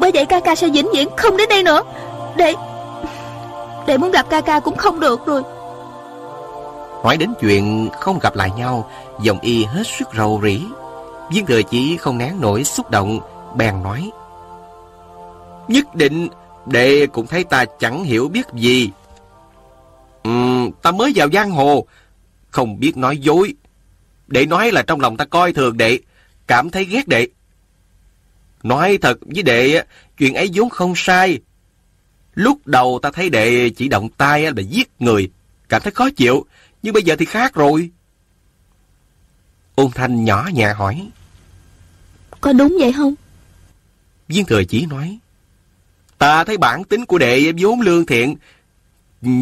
Bởi vậy ca ca sẽ vĩnh viễn không đến đây nữa Đệ Đệ muốn gặp ca ca cũng không được rồi Hỏi đến chuyện không gặp lại nhau Dòng y hết sức rầu rĩ Viên thừa chỉ không nén nổi xúc động, bèn nói. Nhất định đệ cũng thấy ta chẳng hiểu biết gì. Uhm, ta mới vào giang hồ, không biết nói dối. Đệ nói là trong lòng ta coi thường đệ, cảm thấy ghét đệ. Nói thật với đệ, chuyện ấy vốn không sai. Lúc đầu ta thấy đệ chỉ động tay là giết người, cảm thấy khó chịu, nhưng bây giờ thì khác rồi. Ôn thanh nhỏ nhẹ hỏi. Có đúng vậy không? Viên thừa chỉ nói. Ta thấy bản tính của đệ vốn lương thiện.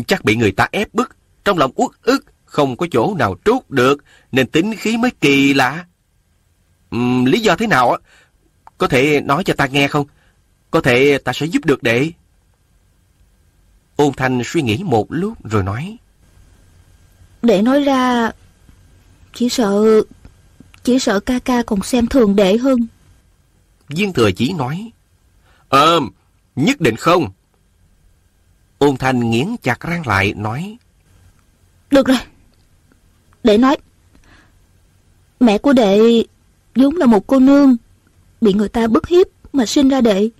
Chắc bị người ta ép bức. Trong lòng uất ức. Không có chỗ nào trút được. Nên tính khí mới kỳ lạ. Uhm, lý do thế nào á? Có thể nói cho ta nghe không? Có thể ta sẽ giúp được đệ. Ôn Thanh suy nghĩ một lúc rồi nói. Đệ nói ra... Chỉ sợ chỉ sợ ca ca còn xem thường đệ hơn. Viên thừa chỉ nói. Ờ, nhất định không. Ôn thanh nghiến chặt răng lại nói. Được rồi. Đệ nói. Mẹ của đệ vốn là một cô nương. Bị người ta bức hiếp mà sinh ra đệ.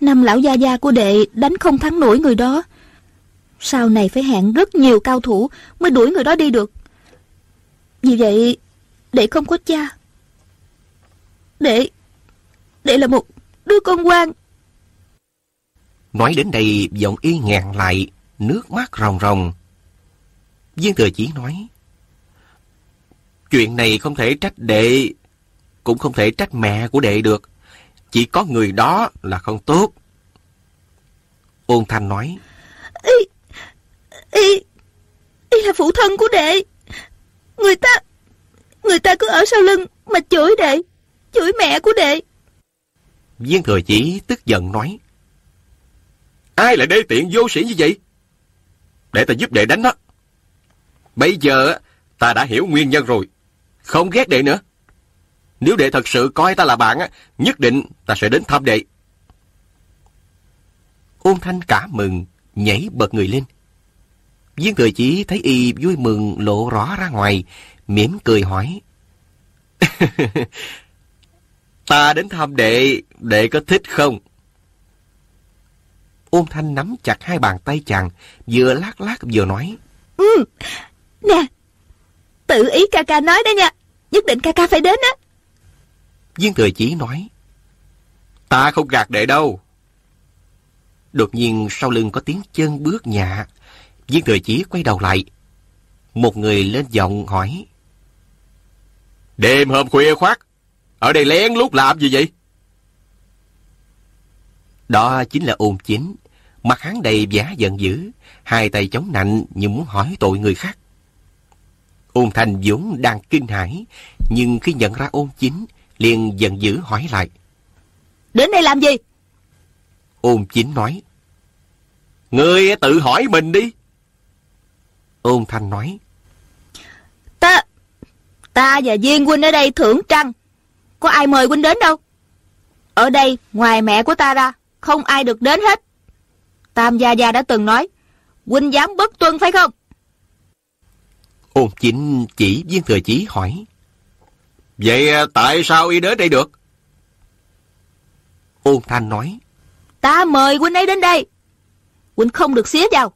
Năm lão gia gia của đệ đánh không thắng nổi người đó. Sau này phải hẹn rất nhiều cao thủ mới đuổi người đó đi được. Vì vậy Đệ không có cha Đệ Đệ là một đứa con quan Nói đến đây giọng y ngàn lại, nước mắt ròng ròng. Viên thừa chỉ nói. Chuyện này không thể trách đệ, cũng không thể trách mẹ của đệ được. Chỉ có người đó là không tốt. Ôn Thanh nói. Y, y, y là phụ thân của đệ. Người ta, người ta cứ ở sau lưng mà chửi đệ, chửi mẹ của đệ. Viên thừa chỉ tức giận nói. Ai lại đê tiện vô sĩ như vậy? Để ta giúp đệ đánh nó. Bây giờ ta đã hiểu nguyên nhân rồi. Không ghét đệ nữa. Nếu đệ thật sự coi ta là bạn, nhất định ta sẽ đến thăm đệ. Ôn thanh cả mừng, nhảy bật người lên. Viên thừa chỉ thấy y vui mừng lộ rõ ra ngoài, mỉm cười hỏi. ta đến thăm đệ, đệ có thích không? Ôn thanh nắm chặt hai bàn tay chàng, vừa lát lát vừa nói. Ừ, nè, tự ý ca ca nói đó nha, nhất định ca ca phải đến á. Viên thừa chỉ nói. Ta không gạt đệ đâu. Đột nhiên sau lưng có tiếng chân bước nhạ. Viên thừa chỉ quay đầu lại. Một người lên giọng hỏi. Đêm hôm khuya khoát, ở đây lén lút làm gì vậy? Đó chính là ôn chính. Mặt hắn đầy vẻ giận dữ, hai tay chống nạnh như muốn hỏi tội người khác. Ôn thành vốn đang kinh hãi, nhưng khi nhận ra ôn chính, liền giận dữ hỏi lại. Đến đây làm gì? Ôn chính nói. Ngươi tự hỏi mình đi. Ôn thanh nói. Ta, ta và Viên huynh ở đây thưởng trăng. Có ai mời huynh đến đâu? Ở đây, ngoài mẹ của ta ra, không ai được đến hết. Tam Gia Gia đã từng nói, huynh dám bất tuân phải không? Ôn chính chỉ viên thừa chí hỏi. Vậy tại sao y đến đây được? Ôn thanh nói. Ta mời huynh ấy đến đây. Huynh không được xía vào.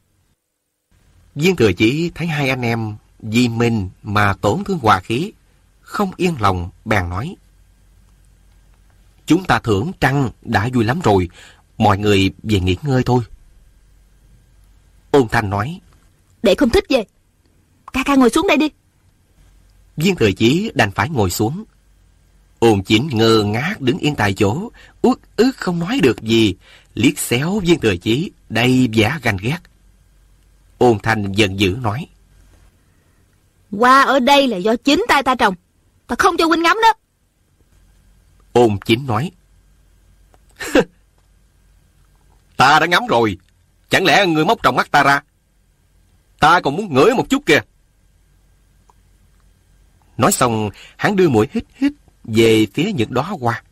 Viên thừa chỉ thấy hai anh em vì mình mà tổn thương hòa khí, không yên lòng, bèn nói. Chúng ta thưởng trăng đã vui lắm rồi, mọi người về nghỉ ngơi thôi. Ôn thanh nói. Để không thích về. Ca ca ngồi xuống đây đi. Viên thừa chí đành phải ngồi xuống. Ôn chỉnh ngơ ngác đứng yên tại chỗ, uất ức không nói được gì, liếc xéo viên thừa chí, đầy vẻ ganh ghét. Ôn thanh giận dữ nói. Qua ở đây là do chính tay ta trồng. Ta không cho huynh ngắm đó. Ôn chính nói. ta đã ngắm rồi. Chẳng lẽ người móc trong mắt ta ra? Ta còn muốn ngửi một chút kìa. Nói xong, hắn đưa mũi hít hít về phía những đóa hoa.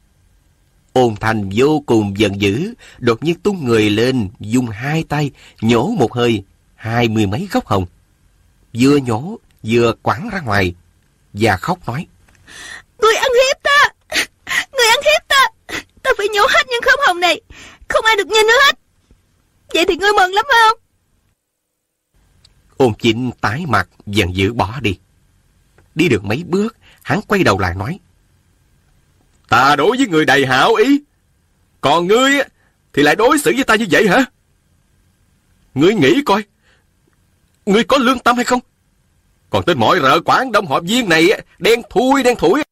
Ôn thành vô cùng giận dữ, đột nhiên tung người lên, dùng hai tay, nhổ một hơi, hai mươi mấy gốc hồng. Vừa nhổ, vừa quẳng ra ngoài, và khóc nói. Người ăn hiếp ta! Người ăn hiếp ta! Ta phải nhổ hết những khóm hồng này, không ai được nhìn nữa hết. Vậy thì ngươi mừng lắm phải không? Ôn chỉnh tái mặt, giận dữ bỏ đi. Đi được mấy bước, hắn quay đầu lại nói. Ta đối với người đầy hảo ý. Còn ngươi thì lại đối xử với ta như vậy hả? Ngươi nghĩ coi. Ngươi có lương tâm hay không? Còn tên mọi rợ quảng đông họp viên này đen thui đen thủi.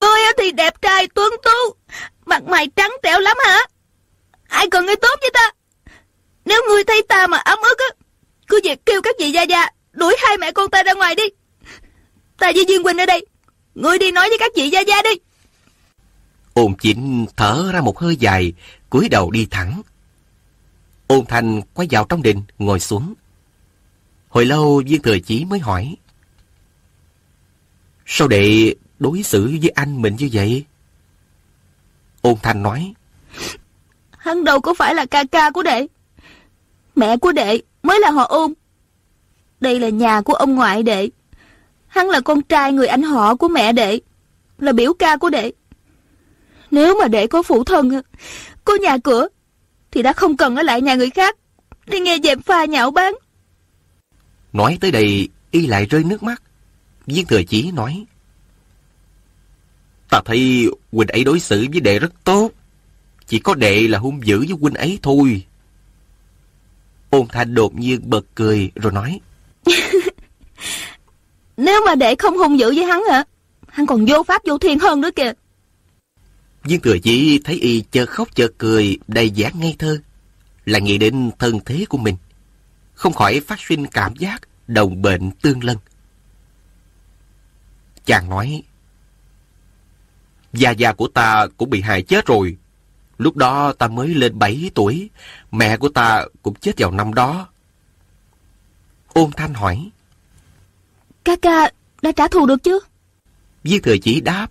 Ngươi thì đẹp trai tuấn tú, mặt mày trắng trẻo lắm hả? Ai còn ngươi tốt với ta? Nếu ngươi thấy ta mà ấm ức á, cứ việc kêu các vị gia gia đuổi hai mẹ con ta ra ngoài đi. Ta với Duyên Quỳnh ở đây, ngươi đi nói với các vị gia gia đi. Ôn chỉnh thở ra một hơi dài, cúi đầu đi thẳng. Ôn thành quay vào trong đình, ngồi xuống. Hồi lâu viên thừa chí mới hỏi. Sao đệ đối xử với anh mình như vậy? Ôn thành nói. Hắn đâu có phải là ca ca của đệ. Mẹ của đệ mới là họ ôn. Đây là nhà của ông ngoại đệ. Hắn là con trai người anh họ của mẹ đệ. Là biểu ca của đệ. Nếu mà đệ có phụ thân, có nhà cửa, thì đã không cần ở lại nhà người khác. Đi nghe dẹp pha nhạo bán. Nói tới đây, y lại rơi nước mắt. Viên thừa chí nói. Ta thấy huynh ấy đối xử với đệ rất tốt. Chỉ có đệ là hung dữ với huynh ấy thôi. Ôn thanh đột nhiên bật cười rồi nói. Nếu mà đệ không hung dữ với hắn hả? Hắn còn vô pháp vô thiên hơn nữa kìa. Viên thừa chí thấy y chợt khóc chợt cười đầy vẻ ngây thơ. Là nghĩ đến thân thế của mình. Không khỏi phát sinh cảm giác đồng bệnh tương lân. Chàng nói, Gia gia của ta cũng bị hại chết rồi. Lúc đó ta mới lên 7 tuổi, mẹ của ta cũng chết vào năm đó. Ôn Thanh hỏi, Ca ca đã trả thù được chứ? Viên thừa chỉ đáp,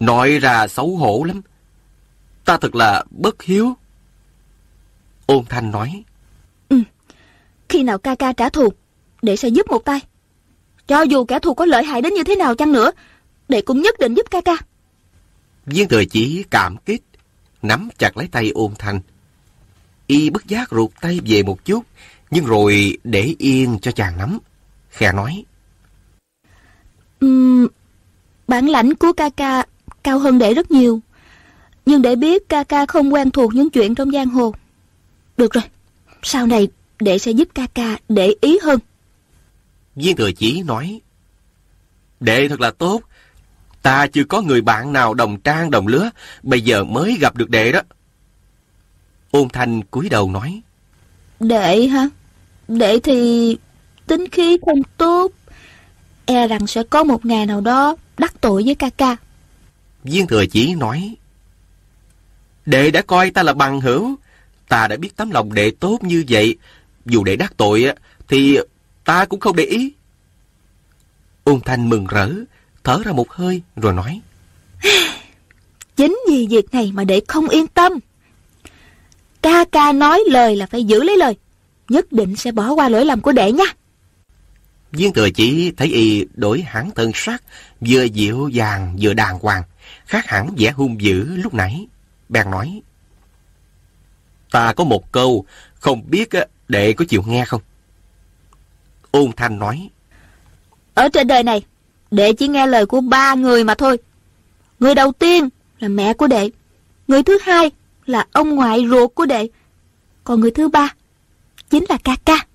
Nói ra xấu hổ lắm. Ta thật là bất hiếu. Ôn Thanh nói, Ừ, khi nào ca ca trả thù, đệ sẽ giúp một tay. Cho dù kẻ thù có lợi hại đến như thế nào chăng nữa, đệ cũng nhất định giúp ca ca. Viên thừa chỉ cảm kích, nắm chặt lấy tay ôn thanh. Y bất giác ruột tay về một chút, nhưng rồi để yên cho chàng nắm. Khe nói. Uhm, bản lãnh của ca ca cao hơn đệ rất nhiều. Nhưng để biết ca ca không quen thuộc những chuyện trong giang hồ. Được rồi, sau này đệ sẽ giúp ca ca để ý hơn. Viên thừa chí nói. Đệ thật là tốt. Ta chưa có người bạn nào đồng trang đồng lứa, bây giờ mới gặp được đệ đó. Ôn thanh cúi đầu nói. Đệ hả? Đệ thì tính khí không tốt. E rằng sẽ có một ngày nào đó đắc tội với ca ca. Viên thừa chí nói. Đệ đã coi ta là bằng hữu. Ta đã biết tấm lòng đệ tốt như vậy. Dù đệ đắc tội thì ta cũng không để ý. Ôn thanh mừng rỡ, thở ra một hơi rồi nói. Chính vì việc này mà đệ không yên tâm. Ca ca nói lời là phải giữ lấy lời. Nhất định sẽ bỏ qua lỗi lầm của đệ nha. Viên thừa chỉ thấy y đổi hẳn thân sắc, vừa dịu dàng vừa đàng hoàng, khác hẳn vẻ hung dữ lúc nãy. Bèn nói, Ta có một câu, không biết đệ có chịu nghe không? Ôn thanh nói, Ở trên đời này, đệ chỉ nghe lời của ba người mà thôi. Người đầu tiên là mẹ của đệ. Người thứ hai là ông ngoại ruột của đệ. Còn người thứ ba chính là ca ca.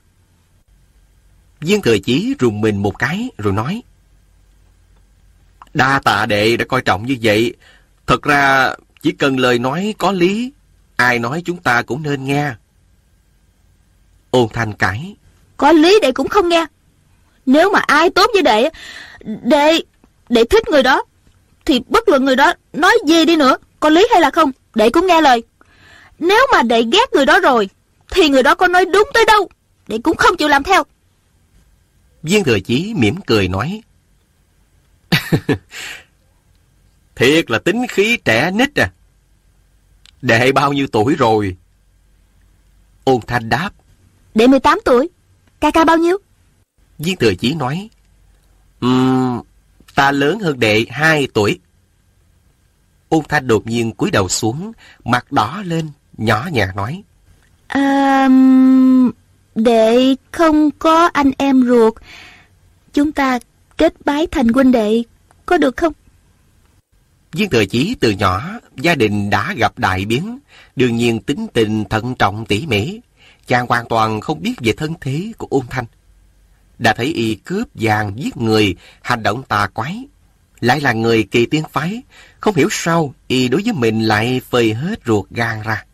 Viên thừa chí rùng mình một cái rồi nói. Đa tạ đệ đã coi trọng như vậy. Thật ra chỉ cần lời nói có lý, ai nói chúng ta cũng nên nghe. Ôn thanh cãi. Có lý đệ cũng không nghe. Nếu mà ai tốt với đệ, đệ, đệ thích người đó, thì bất luận người đó nói gì đi nữa, có lý hay là không, đệ cũng nghe lời. Nếu mà đệ ghét người đó rồi, thì người đó có nói đúng tới đâu, đệ cũng không chịu làm theo. Viên thừa chí mỉm cười nói. Thiệt là tính khí trẻ nít à. Đệ bao nhiêu tuổi rồi? Ôn thanh đáp. Đệ 18 tuổi. Ca ca bao nhiêu? Viên thừa chí nói. Um, ta lớn hơn đệ 2 tuổi. Ôn thanh đột nhiên cúi đầu xuống, mặt đỏ lên, nhỏ nhạt nói. À, đệ không có anh em ruột. Chúng ta kết bái thành huynh đệ, có được không? Viên thừa chí từ nhỏ, gia đình đã gặp đại biến, đương nhiên tính tình thận trọng tỉ mỉ. Chàng hoàn toàn không biết về thân thế của ôn thanh. Đã thấy y cướp vàng giết người, hành động tà quái. Lại là người kỳ tiên phái, không hiểu sao y đối với mình lại phơi hết ruột gan ra.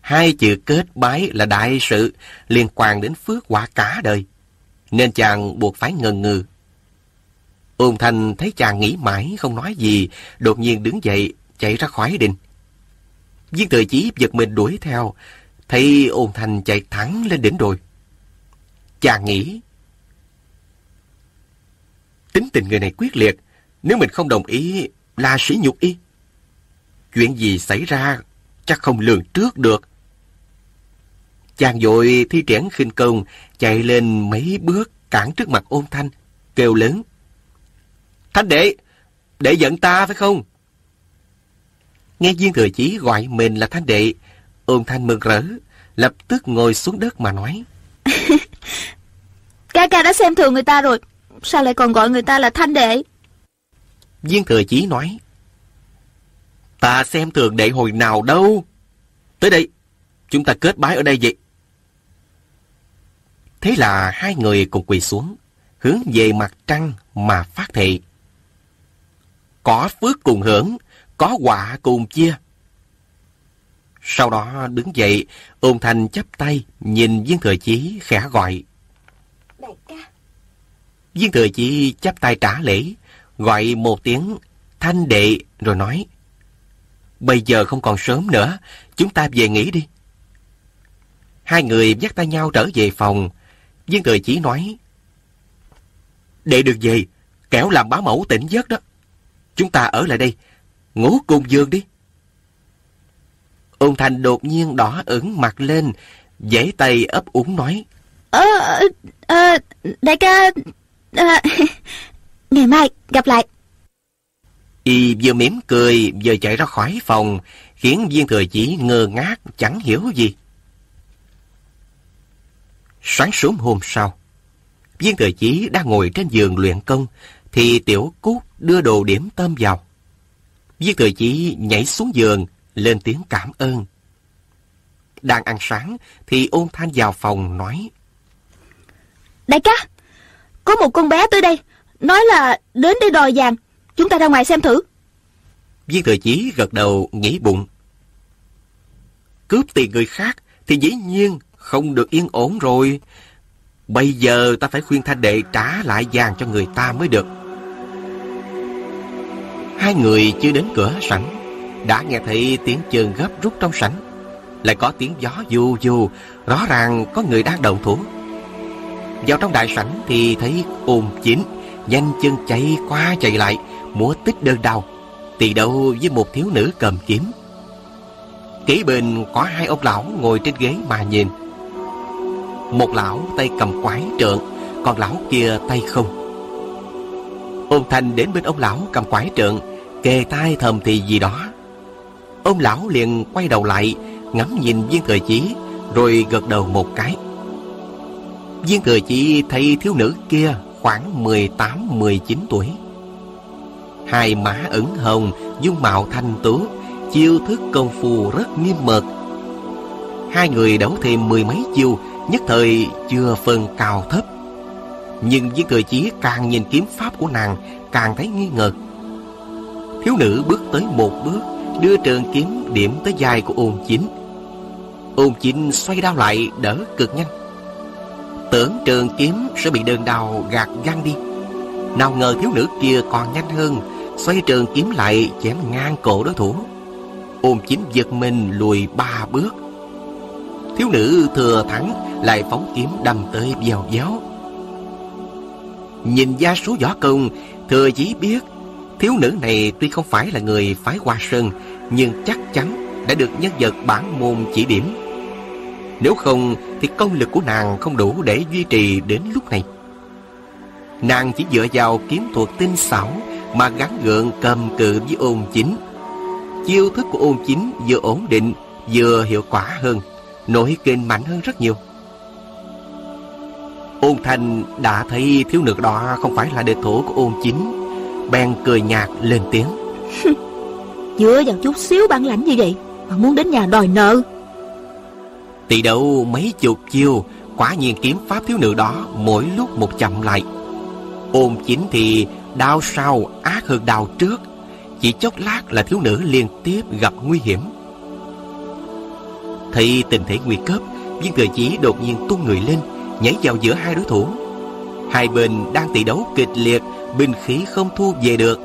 Hai chữ kết bái là đại sự liên quan đến phước quả cả đời. Nên chàng buộc phải ngần ngừ. Ôn Thanh thấy chàng nghĩ mãi không nói gì, đột nhiên đứng dậy, chạy ra khỏi đình. Viên thừa chí giật mình đuổi theo, thấy ôn Thanh chạy thẳng lên đỉnh đồi. Chàng nghĩ, tính tình người này quyết liệt, nếu mình không đồng ý là sỉ nhục y. Chuyện gì xảy ra chắc không lường trước được. Chàng vội thi triển khinh công, chạy lên mấy bước cản trước mặt ôn thanh, kêu lớn. Thanh đệ, đệ giận ta phải không? Nghe viên thừa chí gọi mình là thanh đệ, ôn thanh mừng rỡ, lập tức ngồi xuống đất mà nói. ca ca đã xem thường người ta rồi, sao lại còn gọi người ta là thanh đệ? Viên thừa chí nói. Ta xem thường đệ hồi nào đâu. Tới đây, chúng ta kết bái ở đây vậy. Thế là hai người cùng quỳ xuống, hướng về mặt trăng mà phát thệ. Có phước cùng hưởng, có quả cùng chia. Sau đó đứng dậy, ôn thành chắp tay, nhìn viên thừa chí khẽ gọi. Đại ca. Viên thừa chí chắp tay trả lễ, gọi một tiếng thanh đệ rồi nói. Bây giờ không còn sớm nữa, chúng ta về nghỉ đi. Hai người dắt tay nhau trở về phòng. Viên thừa chí nói. Đệ được về, kẻo làm bá mẫu tỉnh giấc đó. Chúng ta ở lại đây, ngủ cùng giường đi. Ôn Thành đột nhiên đỏ ửng mặt lên, giãy tay ấp úng nói. Ờ, ờ, ờ đại ca, à, ngày mai gặp lại. Y vừa mỉm cười vừa chạy ra khỏi phòng, khiến viên thừa chỉ ngơ ngác chẳng hiểu gì. Sáng sớm hôm sau, viên thừa chỉ đang ngồi trên giường luyện công, thì tiểu cút đưa đồ điểm tâm vào. Viên thừa chỉ nhảy xuống giường, lên tiếng cảm ơn. Đang ăn sáng, thì ôn thanh vào phòng nói. Đại ca, có một con bé tới đây, nói là đến đây đòi vàng. Chúng ta ra ngoài xem thử. Viên thừa chí gật đầu nghĩ bụng. Cướp tiền người khác thì dĩ nhiên không được yên ổn rồi. Bây giờ ta phải khuyên thanh đệ trả lại vàng cho người ta mới được. Hai người chưa đến cửa sảnh, đã nghe thấy tiếng chân gấp rút trong sảnh. Lại có tiếng gió du du, rõ ràng có người đang động thủ. Vào trong đại sảnh thì thấy ồn chín, nhanh chân chạy qua chạy lại, múa tích đơn đau, tỳ đầu với một thiếu nữ cầm kiếm. Kế bên có hai ông lão ngồi trên ghế mà nhìn. Một lão tay cầm quái trượng, còn lão kia tay không. Ôn Thành đến bên ông lão cầm quái trượng, kề tai thầm thì gì đó. Ông lão liền quay đầu lại, ngắm nhìn viên thời chí, rồi gật đầu một cái. Viên thừa chỉ thấy thiếu nữ kia khoảng 18-19 tuổi. Hai má ửng hồng, dung mạo thanh tú, chiêu thức công phu rất nghiêm mật. Hai người đấu thêm mười mấy chiêu, nhất thời chưa phân cao thấp. Nhưng với cười chí càng nhìn kiếm pháp của nàng, càng thấy nghi ngờ. Thiếu nữ bước tới một bước, đưa trường kiếm điểm tới vai của ôn chính. Ôn chính xoay đao lại, đỡ cực nhanh. Tưởng trường kiếm sẽ bị đơn đào gạt văng đi. Nào ngờ thiếu nữ kia còn nhanh hơn, Xoay trường kiếm lại chém ngang cổ đối thủ. Ôm chính giật mình lùi ba bước. Thiếu nữ thừa thắng, Lại phóng kiếm đâm tới vèo véo. Nhìn gia số võ công, Thừa chỉ biết, Thiếu nữ này tuy không phải là người phái hoa sơn Nhưng chắc chắn đã được nhân vật bản môn chỉ điểm nếu không, thì công lực của nàng không đủ để duy trì đến lúc này. Nàng chỉ dựa vào kiếm thuật tinh xảo Mà gắn gượng cầm cự với ôn chính. Chiêu thức của ôn chính vừa ổn định, Vừa hiệu quả hơn, Nổi kinh mạnh hơn rất nhiều. Ôn Thanh đã thấy thiếu nữ đó Không phải là đệ thủ của ôn chính, Bèn cười nhạt lên tiếng. Dựa vào chút xíu bản lãnh như vậy, Mà muốn đến nhà đòi nợ. Tỷ đấu mấy chục chiêu, Quả nhiên kiếm pháp thiếu nữ đó Mỗi lúc một chậm lại. Ôm chính thì đau sau ác hơn đau trước, Chỉ chốc lát là thiếu nữ liên tiếp gặp nguy hiểm. Thấy tình thế nguy cấp, Viên thừa chí đột nhiên tung người lên, Nhảy vào giữa hai đối thủ. Hai bên đang tỷ đấu kịch liệt, Binh khí không thu về được.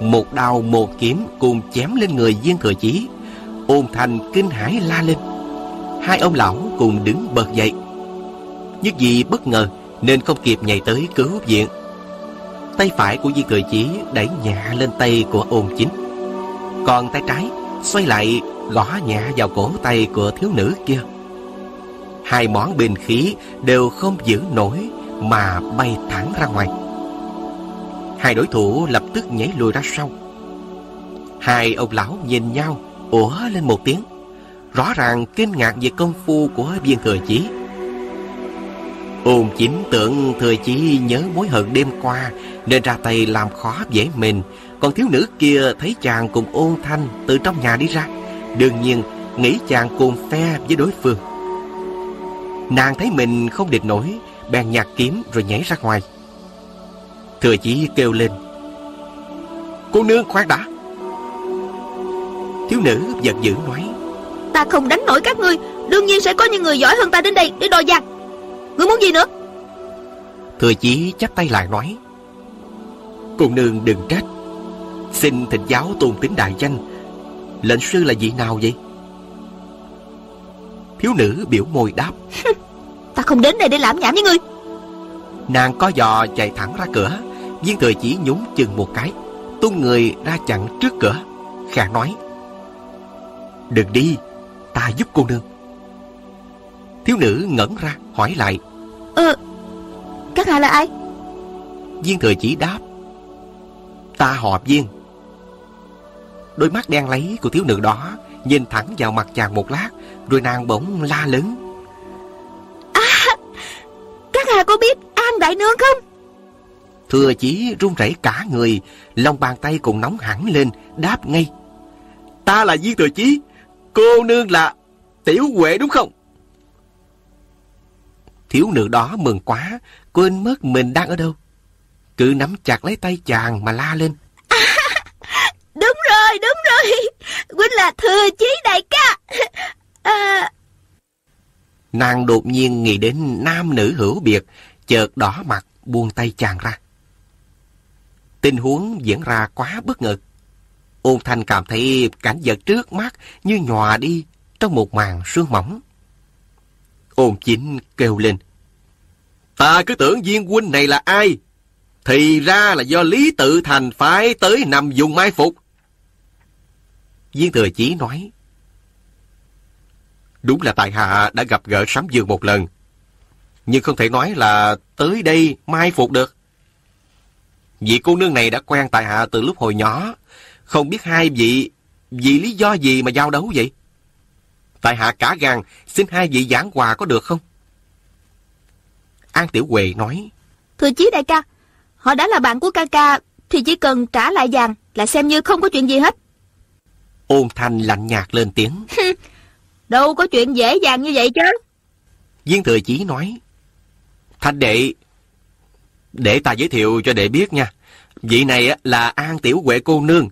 Một đao một kiếm cùng chém lên người viên thừa chí Ôn thành kinh hãi la lên. Hai ông lão cùng đứng bật dậy. Nhất vì bất ngờ Nên không kịp nhảy tới cứu viện. Tay phải của di cười chỉ Đẩy nhẹ lên tay của ôn chính. Còn tay trái Xoay lại gõ nhẹ vào cổ tay của thiếu nữ kia. Hai món bình khí Đều không giữ nổi Mà bay thẳng ra ngoài. Hai đối thủ lập tức nhảy lùi ra sau. Hai ông lão nhìn nhau, ủa lên một tiếng rõ ràng kinh ngạc về công phu của viên thừa chí. Ôn chính tưởng thừa chí nhớ mối hận đêm qua, Nên ra tay làm khó dễ mình. Còn thiếu nữ kia thấy chàng cùng ôn thanh từ trong nhà đi ra. Đương nhiên, nghĩ chàng cùng phe với đối phương. Nàng thấy mình không địch nổi, Bèn nhặt kiếm rồi nhảy ra ngoài. Thừa chí kêu lên, Cô nương khoan đã. Thiếu nữ giận dữ nói Ta không đánh nổi các ngươi Đương nhiên sẽ có những người giỏi hơn ta đến đây để đòi giặc Ngươi muốn gì nữa? Thừa chí chắp tay lại nói Cô nương đừng trách. Xin thịnh giáo tôn tính đại danh. Lệnh sư là vị nào vậy? Thiếu nữ biểu môi đáp Ta không đến đây để làm nhảm với ngươi. Nàng có dò chạy thẳng ra cửa Viên thừa chỉ nhún chừng một cái Tung người ra chặn trước cửa Khả nói Đừng đi Ta giúp cô nương. Thiếu nữ ngẩn ra hỏi lại. Ờ Các hạ là ai? Viên thừa chỉ đáp. Ta họ viên. Đôi mắt đen lấy của thiếu nữ đó Nhìn thẳng vào mặt chàng một lát Rồi nàng bỗng la lớn. Các hạ có biết An Đại Nương không? Thừa chỉ run rẩy cả người Lòng bàn tay cũng nóng hẳn lên Đáp ngay. Ta là viên thừa chí Cô nương là Tiểu Huệ đúng không? Thiếu nữ đó mừng quá Quên mất mình đang ở đâu. Cứ nắm chặt lấy tay chàng mà la lên. Đúng rồi đúng rồi. Huynh là thừa chí đại ca. À, Nàng đột nhiên nghĩ đến nam nữ hữu biệt Chợt đỏ mặt buông tay chàng ra. Tình huống diễn ra quá bất ngờ Ôn Thanh cảm thấy cảnh vật trước mắt như nhòa đi trong một màn sương mỏng. Ôn Chính kêu lên. Ta cứ tưởng viên huynh này là ai? Thì ra là do Lý Tự Thành phải tới nằm dùng mai phục. Viên Thừa Chí nói. Đúng là tại hạ đã gặp gỡ sắm Dương một lần. Nhưng không thể nói là tới đây mai phục được. Vị cô nương này đã quen tại hạ từ lúc hồi nhỏ. Không biết hai vị vì lý do gì mà giao đấu vậy? Tại hạ cả gan xin hai vị giảng hòa có được không? An Tiểu Huệ nói Thừa chí đại ca Họ đã là bạn của ca ca Thì chỉ cần trả lại vàng Là xem như không có chuyện gì hết. Ôn thanh lạnh nhạt lên tiếng. Đâu có chuyện dễ dàng như vậy chứ. Viên thừa chí nói Thanh đệ Để ta giới thiệu cho đệ biết nha. Vị này là An Tiểu Huệ cô nương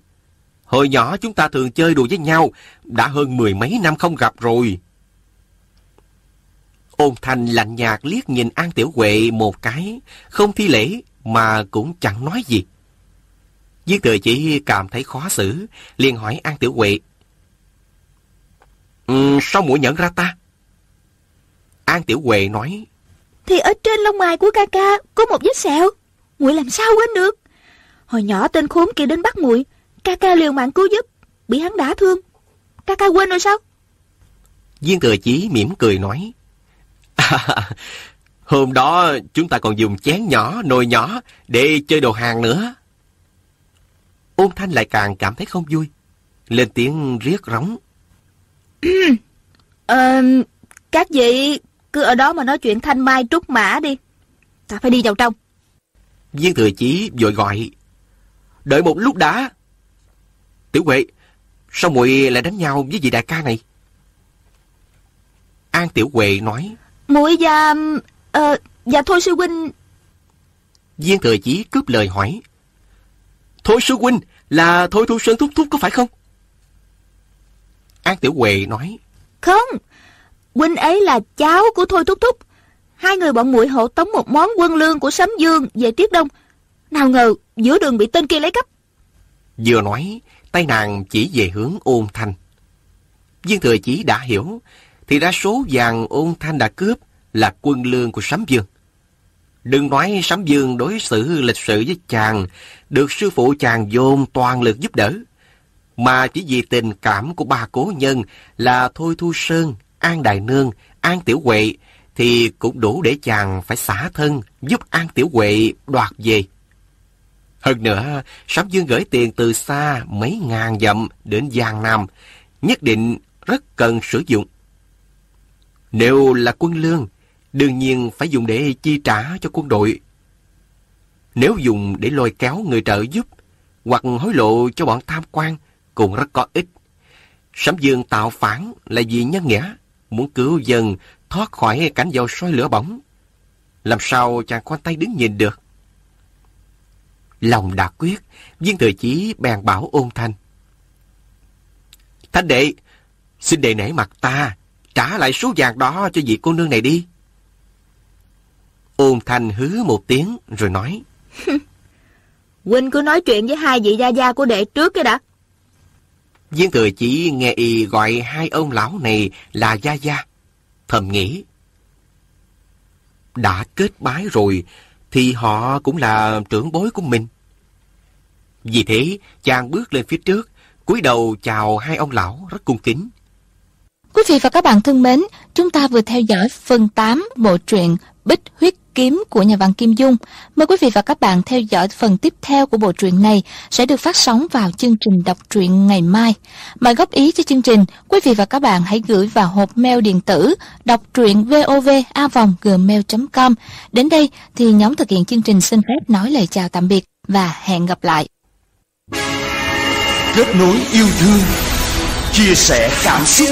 Hồi nhỏ chúng ta thường chơi đùa với nhau, đã hơn mười mấy năm không gặp rồi. Ôn Thành lạnh nhạt liếc nhìn An Tiểu Huệ một cái, không thi lễ mà cũng chẳng nói gì. Viên thừa chỉ cảm thấy khó xử, liền hỏi An Tiểu Huệ. Um, sao muội nhận ra ta? An Tiểu Huệ nói. Thì ở trên lông mày của ca ca có một vết sẹo. muội làm sao quên được? Hồi nhỏ tên khốn kia đến bắt muội Ca ca liều mạng cứu giúp Bị hắn đả thương. Ca ca quên rồi sao? Viên thừa chí mỉm cười nói Hôm đó chúng ta còn dùng chén nhỏ, nồi nhỏ Để chơi đồ hàng nữa. Ôn thanh lại càng cảm thấy không vui Lên tiếng riết rống. Ờ Các vị cứ ở đó mà nói chuyện thanh mai trúc mã đi Ta phải đi vào trong. Viên thừa chí vội gọi Đợi một lúc đã Tiểu Huệ, sao muội lại đánh nhau với vị đại ca này? An Tiểu Huệ nói. muội và... Ờ, và Thôi Sư Huynh... Viên Thừa Chí cướp lời hỏi. Thôi Sư Huynh là Thôi Thu Sơn Thúc Thúc có phải không? An Tiểu Huệ nói. Không, Huynh ấy là cháu của Thôi Thúc Thúc. Hai người bọn muội hộ tống một món quân lương của Sấm Dương về tiếp đông. Nào ngờ giữa đường bị tên kia lấy cắp. Vừa nói, tay nàng chỉ về hướng ôn thanh. Viên thừa chí đã hiểu, thì ra số vàng ôn thanh đã cướp là quân lương của Sấm Dương. Đừng nói Sấm Dương đối xử lịch sự với chàng, được sư phụ chàng dồn toàn lực giúp đỡ, mà chỉ vì tình cảm của ba cố nhân là Thôi Thu Sơn, An Đại Nương, An Tiểu Huệ, thì cũng đủ để chàng phải xả thân giúp An Tiểu Huệ đoạt về. Hơn nữa, Sám Dương gửi tiền từ xa mấy ngàn dặm đến Giang Nam, nhất định rất cần sử dụng. Nếu là quân lương, đương nhiên phải dùng để chi trả cho quân đội. Nếu dùng để lôi kéo người trợ giúp hoặc hối lộ cho bọn tham quan cũng rất có ích. Sấm Dương tạo phản là vì nhân nghĩa, muốn cứu dân thoát khỏi cảnh dầu soi lửa bỏng. Làm sao chàng quan tay đứng nhìn được? Lòng đã quyết, viên thừa chí bèn bảo ôn thanh. Thanh đệ, xin đệ nể mặt ta, trả lại số vàng đó cho vị cô nương này đi. Ôn thanh hứ một tiếng rồi nói. Huynh cứ nói chuyện với hai vị gia gia của đệ trước cái đã. Viên thừa chỉ nghe y gọi hai ông lão này là gia gia. Thầm nghĩ. Đã kết bái rồi thì họ cũng là trưởng bối của mình. Vì thế, chàng bước lên phía trước, cúi đầu chào hai ông lão rất cung kính. Quý vị và các bạn thân mến, chúng ta vừa theo dõi phần 8 bộ truyện Bích Huyết Kiếm của nhà văn Kim Dung. Mời quý vị và các bạn theo dõi phần tiếp theo của bộ truyện này sẽ được phát sóng vào chương trình đọc truyện ngày mai. Mời góp ý cho chương trình, quý vị và các bạn hãy gửi vào hộp mail điện tử đọc truyện vovavonggmail.com. Đến đây thì nhóm thực hiện chương trình xin phép nói lời chào tạm biệt và hẹn gặp lại. Kết nối yêu thương Chia sẻ cảm xúc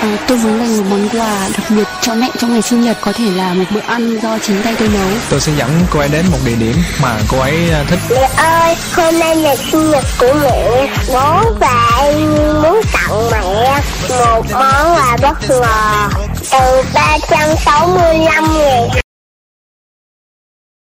À, tôi muốn dành một món quà đặc biệt cho mẹ trong ngày sinh nhật có thể là một bữa ăn do chính tay tôi nấu. Tôi sẽ dẫn cô ấy đến một địa điểm mà cô ấy à, thích. Mẹ ơi, hôm nay là sinh nhật của mẹ. Bố và em muốn tặng mẹ một món quà bất ngờ từ 365 ngàn